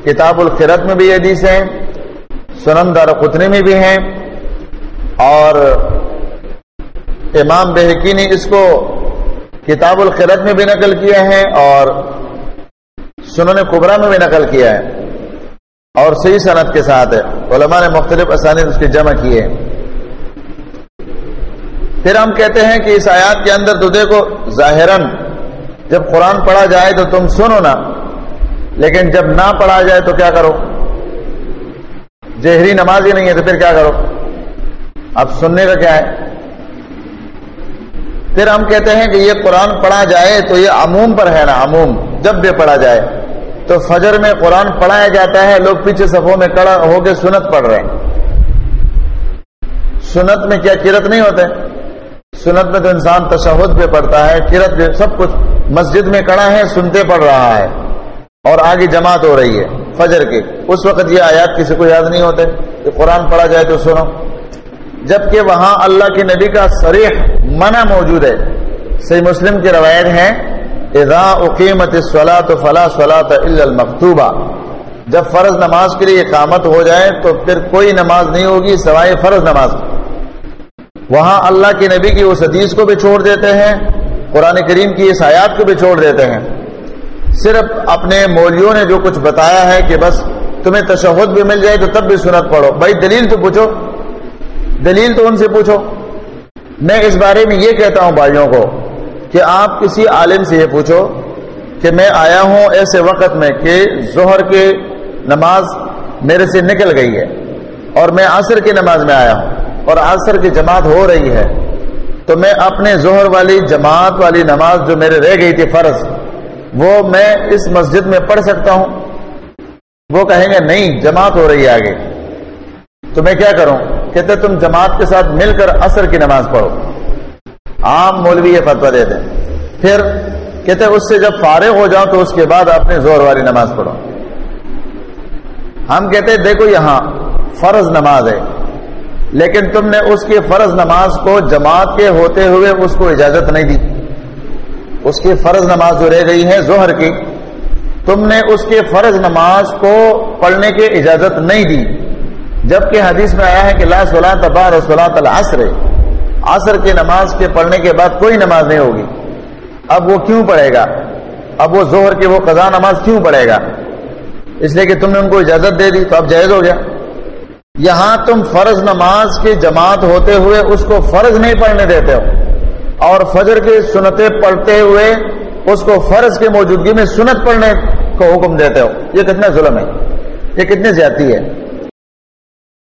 کتاب الخرت میں بھی حدیث ہے، سنن دار قطنی میں بھی ہیں اور امام بحقی نے اس کو کتاب الخرت میں بھی نقل کیا ہے اور سنن قبرا میں بھی نقل کیا ہے۔ اور صحیح صنعت کے ساتھ ہے۔ علماء نے مختلف اسانید اس کے جمع کیے۔ پھر ہم کہتے ہیں کہ اس آیات کے اندر تو دیکھو، ظاہراً جب قرآن پڑھا جائے تو تم سنو نا، لیکن جب نہ پڑھا جائے تو کیا کرو؟ جہری نماز ہی نہیں ہے تو پھر کیا کرو؟ اب سننے کا کیا ہے؟ پھر ہم کہتے ہیں کہ یہ قرآن پڑھا جائے تو یہ عموم پر ہے نا، عموم، جب بھی پڑھا جائے۔ تو فجر میں قرآن پڑھایا جاتا ہے، لوگ پیچھے صفوں میں کڑا ہو کے سنت پڑھ رہے ہیں۔ سنت میں کیا کرت نہیں ہوتے؟ سنت میں تو انسان تشہد پہ پڑھتا ہے کرت بھی سب کچھ مسجد میں کڑا ہے، سنتے پڑھ رہا ہے۔ اور آگے جماعت ہو رہی ہے، فجر کے اس وقت یہ آیات کسی کو یاد نہیں ہوتے کہ قرآن پڑھا جائے تو سنو۔ جبکہ وہاں اللہ کے نبی کا سریح منع موجود ہے۔ صحیح مسلم کی روایت ہے، اذا اقیمت الصلاة فلا صلاة الا المکتوبہ۔ جب فرض نماز کے لیے اقامت ہو جائے تو پھر کوئی نماز نہیں ہوگی سوائے فرض نماز۔ وہاں اللہ کے نبی کی اس حدیث کو بھی چھوڑ دیتے ہیں، قرآن کریم کی اس آیات کو بھی چھوڑ دیتے ہیں۔ صرف اپنے مولیوں نے جو کچھ بتایا ہے کہ بس تمہیں تشہد بھی مل جائے تو تب بھی سنت پڑھو۔ بھائی دلیل تو پوچھو دلیل تو ان سے پوچھو۔ میں اس بارے میں یہ کہتا ہوں بھائیوں کو کہ آپ کسی عالم سے یہ پوچھو کہ میں آیا ہوں ایسے وقت میں کہ ظہر کے نماز میرے سے نکل گئی ہے اور میں عصر کی نماز میں آیا ہوں اور عصر کی جماعت ہو رہی ہے، تو میں اپنے ظہر والی جماعت والی نماز جو میرے رہ گئی تھی فرض، وہ میں اس مسجد میں پڑھ سکتا ہوں۔ وہ کہیں گے نہیں، جماعت ہو رہی ہے آگے۔ تو میں کیا کروں؟ کہتے تم جماعت کے ساتھ مل کر اثر کی نماز پڑھو۔ عام مولوی یہ فتوا دیتے پھر کہتے اس سے جب فارغ ہو جاؤ تو اس کے بعد اپنے زور والی نماز پڑھو۔ ہم کہتے دیکھو یہاں فرض نماز ہے، لیکن تم نے اس کی فرض نماز کو جماعت کے ہوتے ہوئے اس کو اجازت نہیں دی۔ اس کی فرض نماز جو رہ گئی ہے ظہر کی، تم نے اس کے فرض نماز کو پڑھنے کی اجازت نہیں دی۔ جبکہ حدیث میں آیا ہے کہ لا بار صلاح العصر عصر کی نماز کے پڑھنے کے بعد کوئی نماز نہیں ہوگی۔ اب وہ کیوں پڑھے گا؟ اب وہ ظہر کی وہ قضا نماز کیوں پڑھے گا؟ اس لیے کہ تم نے ان کو اجازت دے دی تو اب جائز ہو گیا۔ یہاں تم فرض نماز کی جماعت ہوتے ہوئے اس کو فرض نہیں پڑھنے دیتے ہو۔ اور فجر کی سنتیں پڑھتے ہوئے اس کو فرض کی موجودگی میں سنت پڑھنے کو حکم دیتے ہو۔ یہ کتنا ظلم ہے۔ یہ کتنی زیادتی ہے۔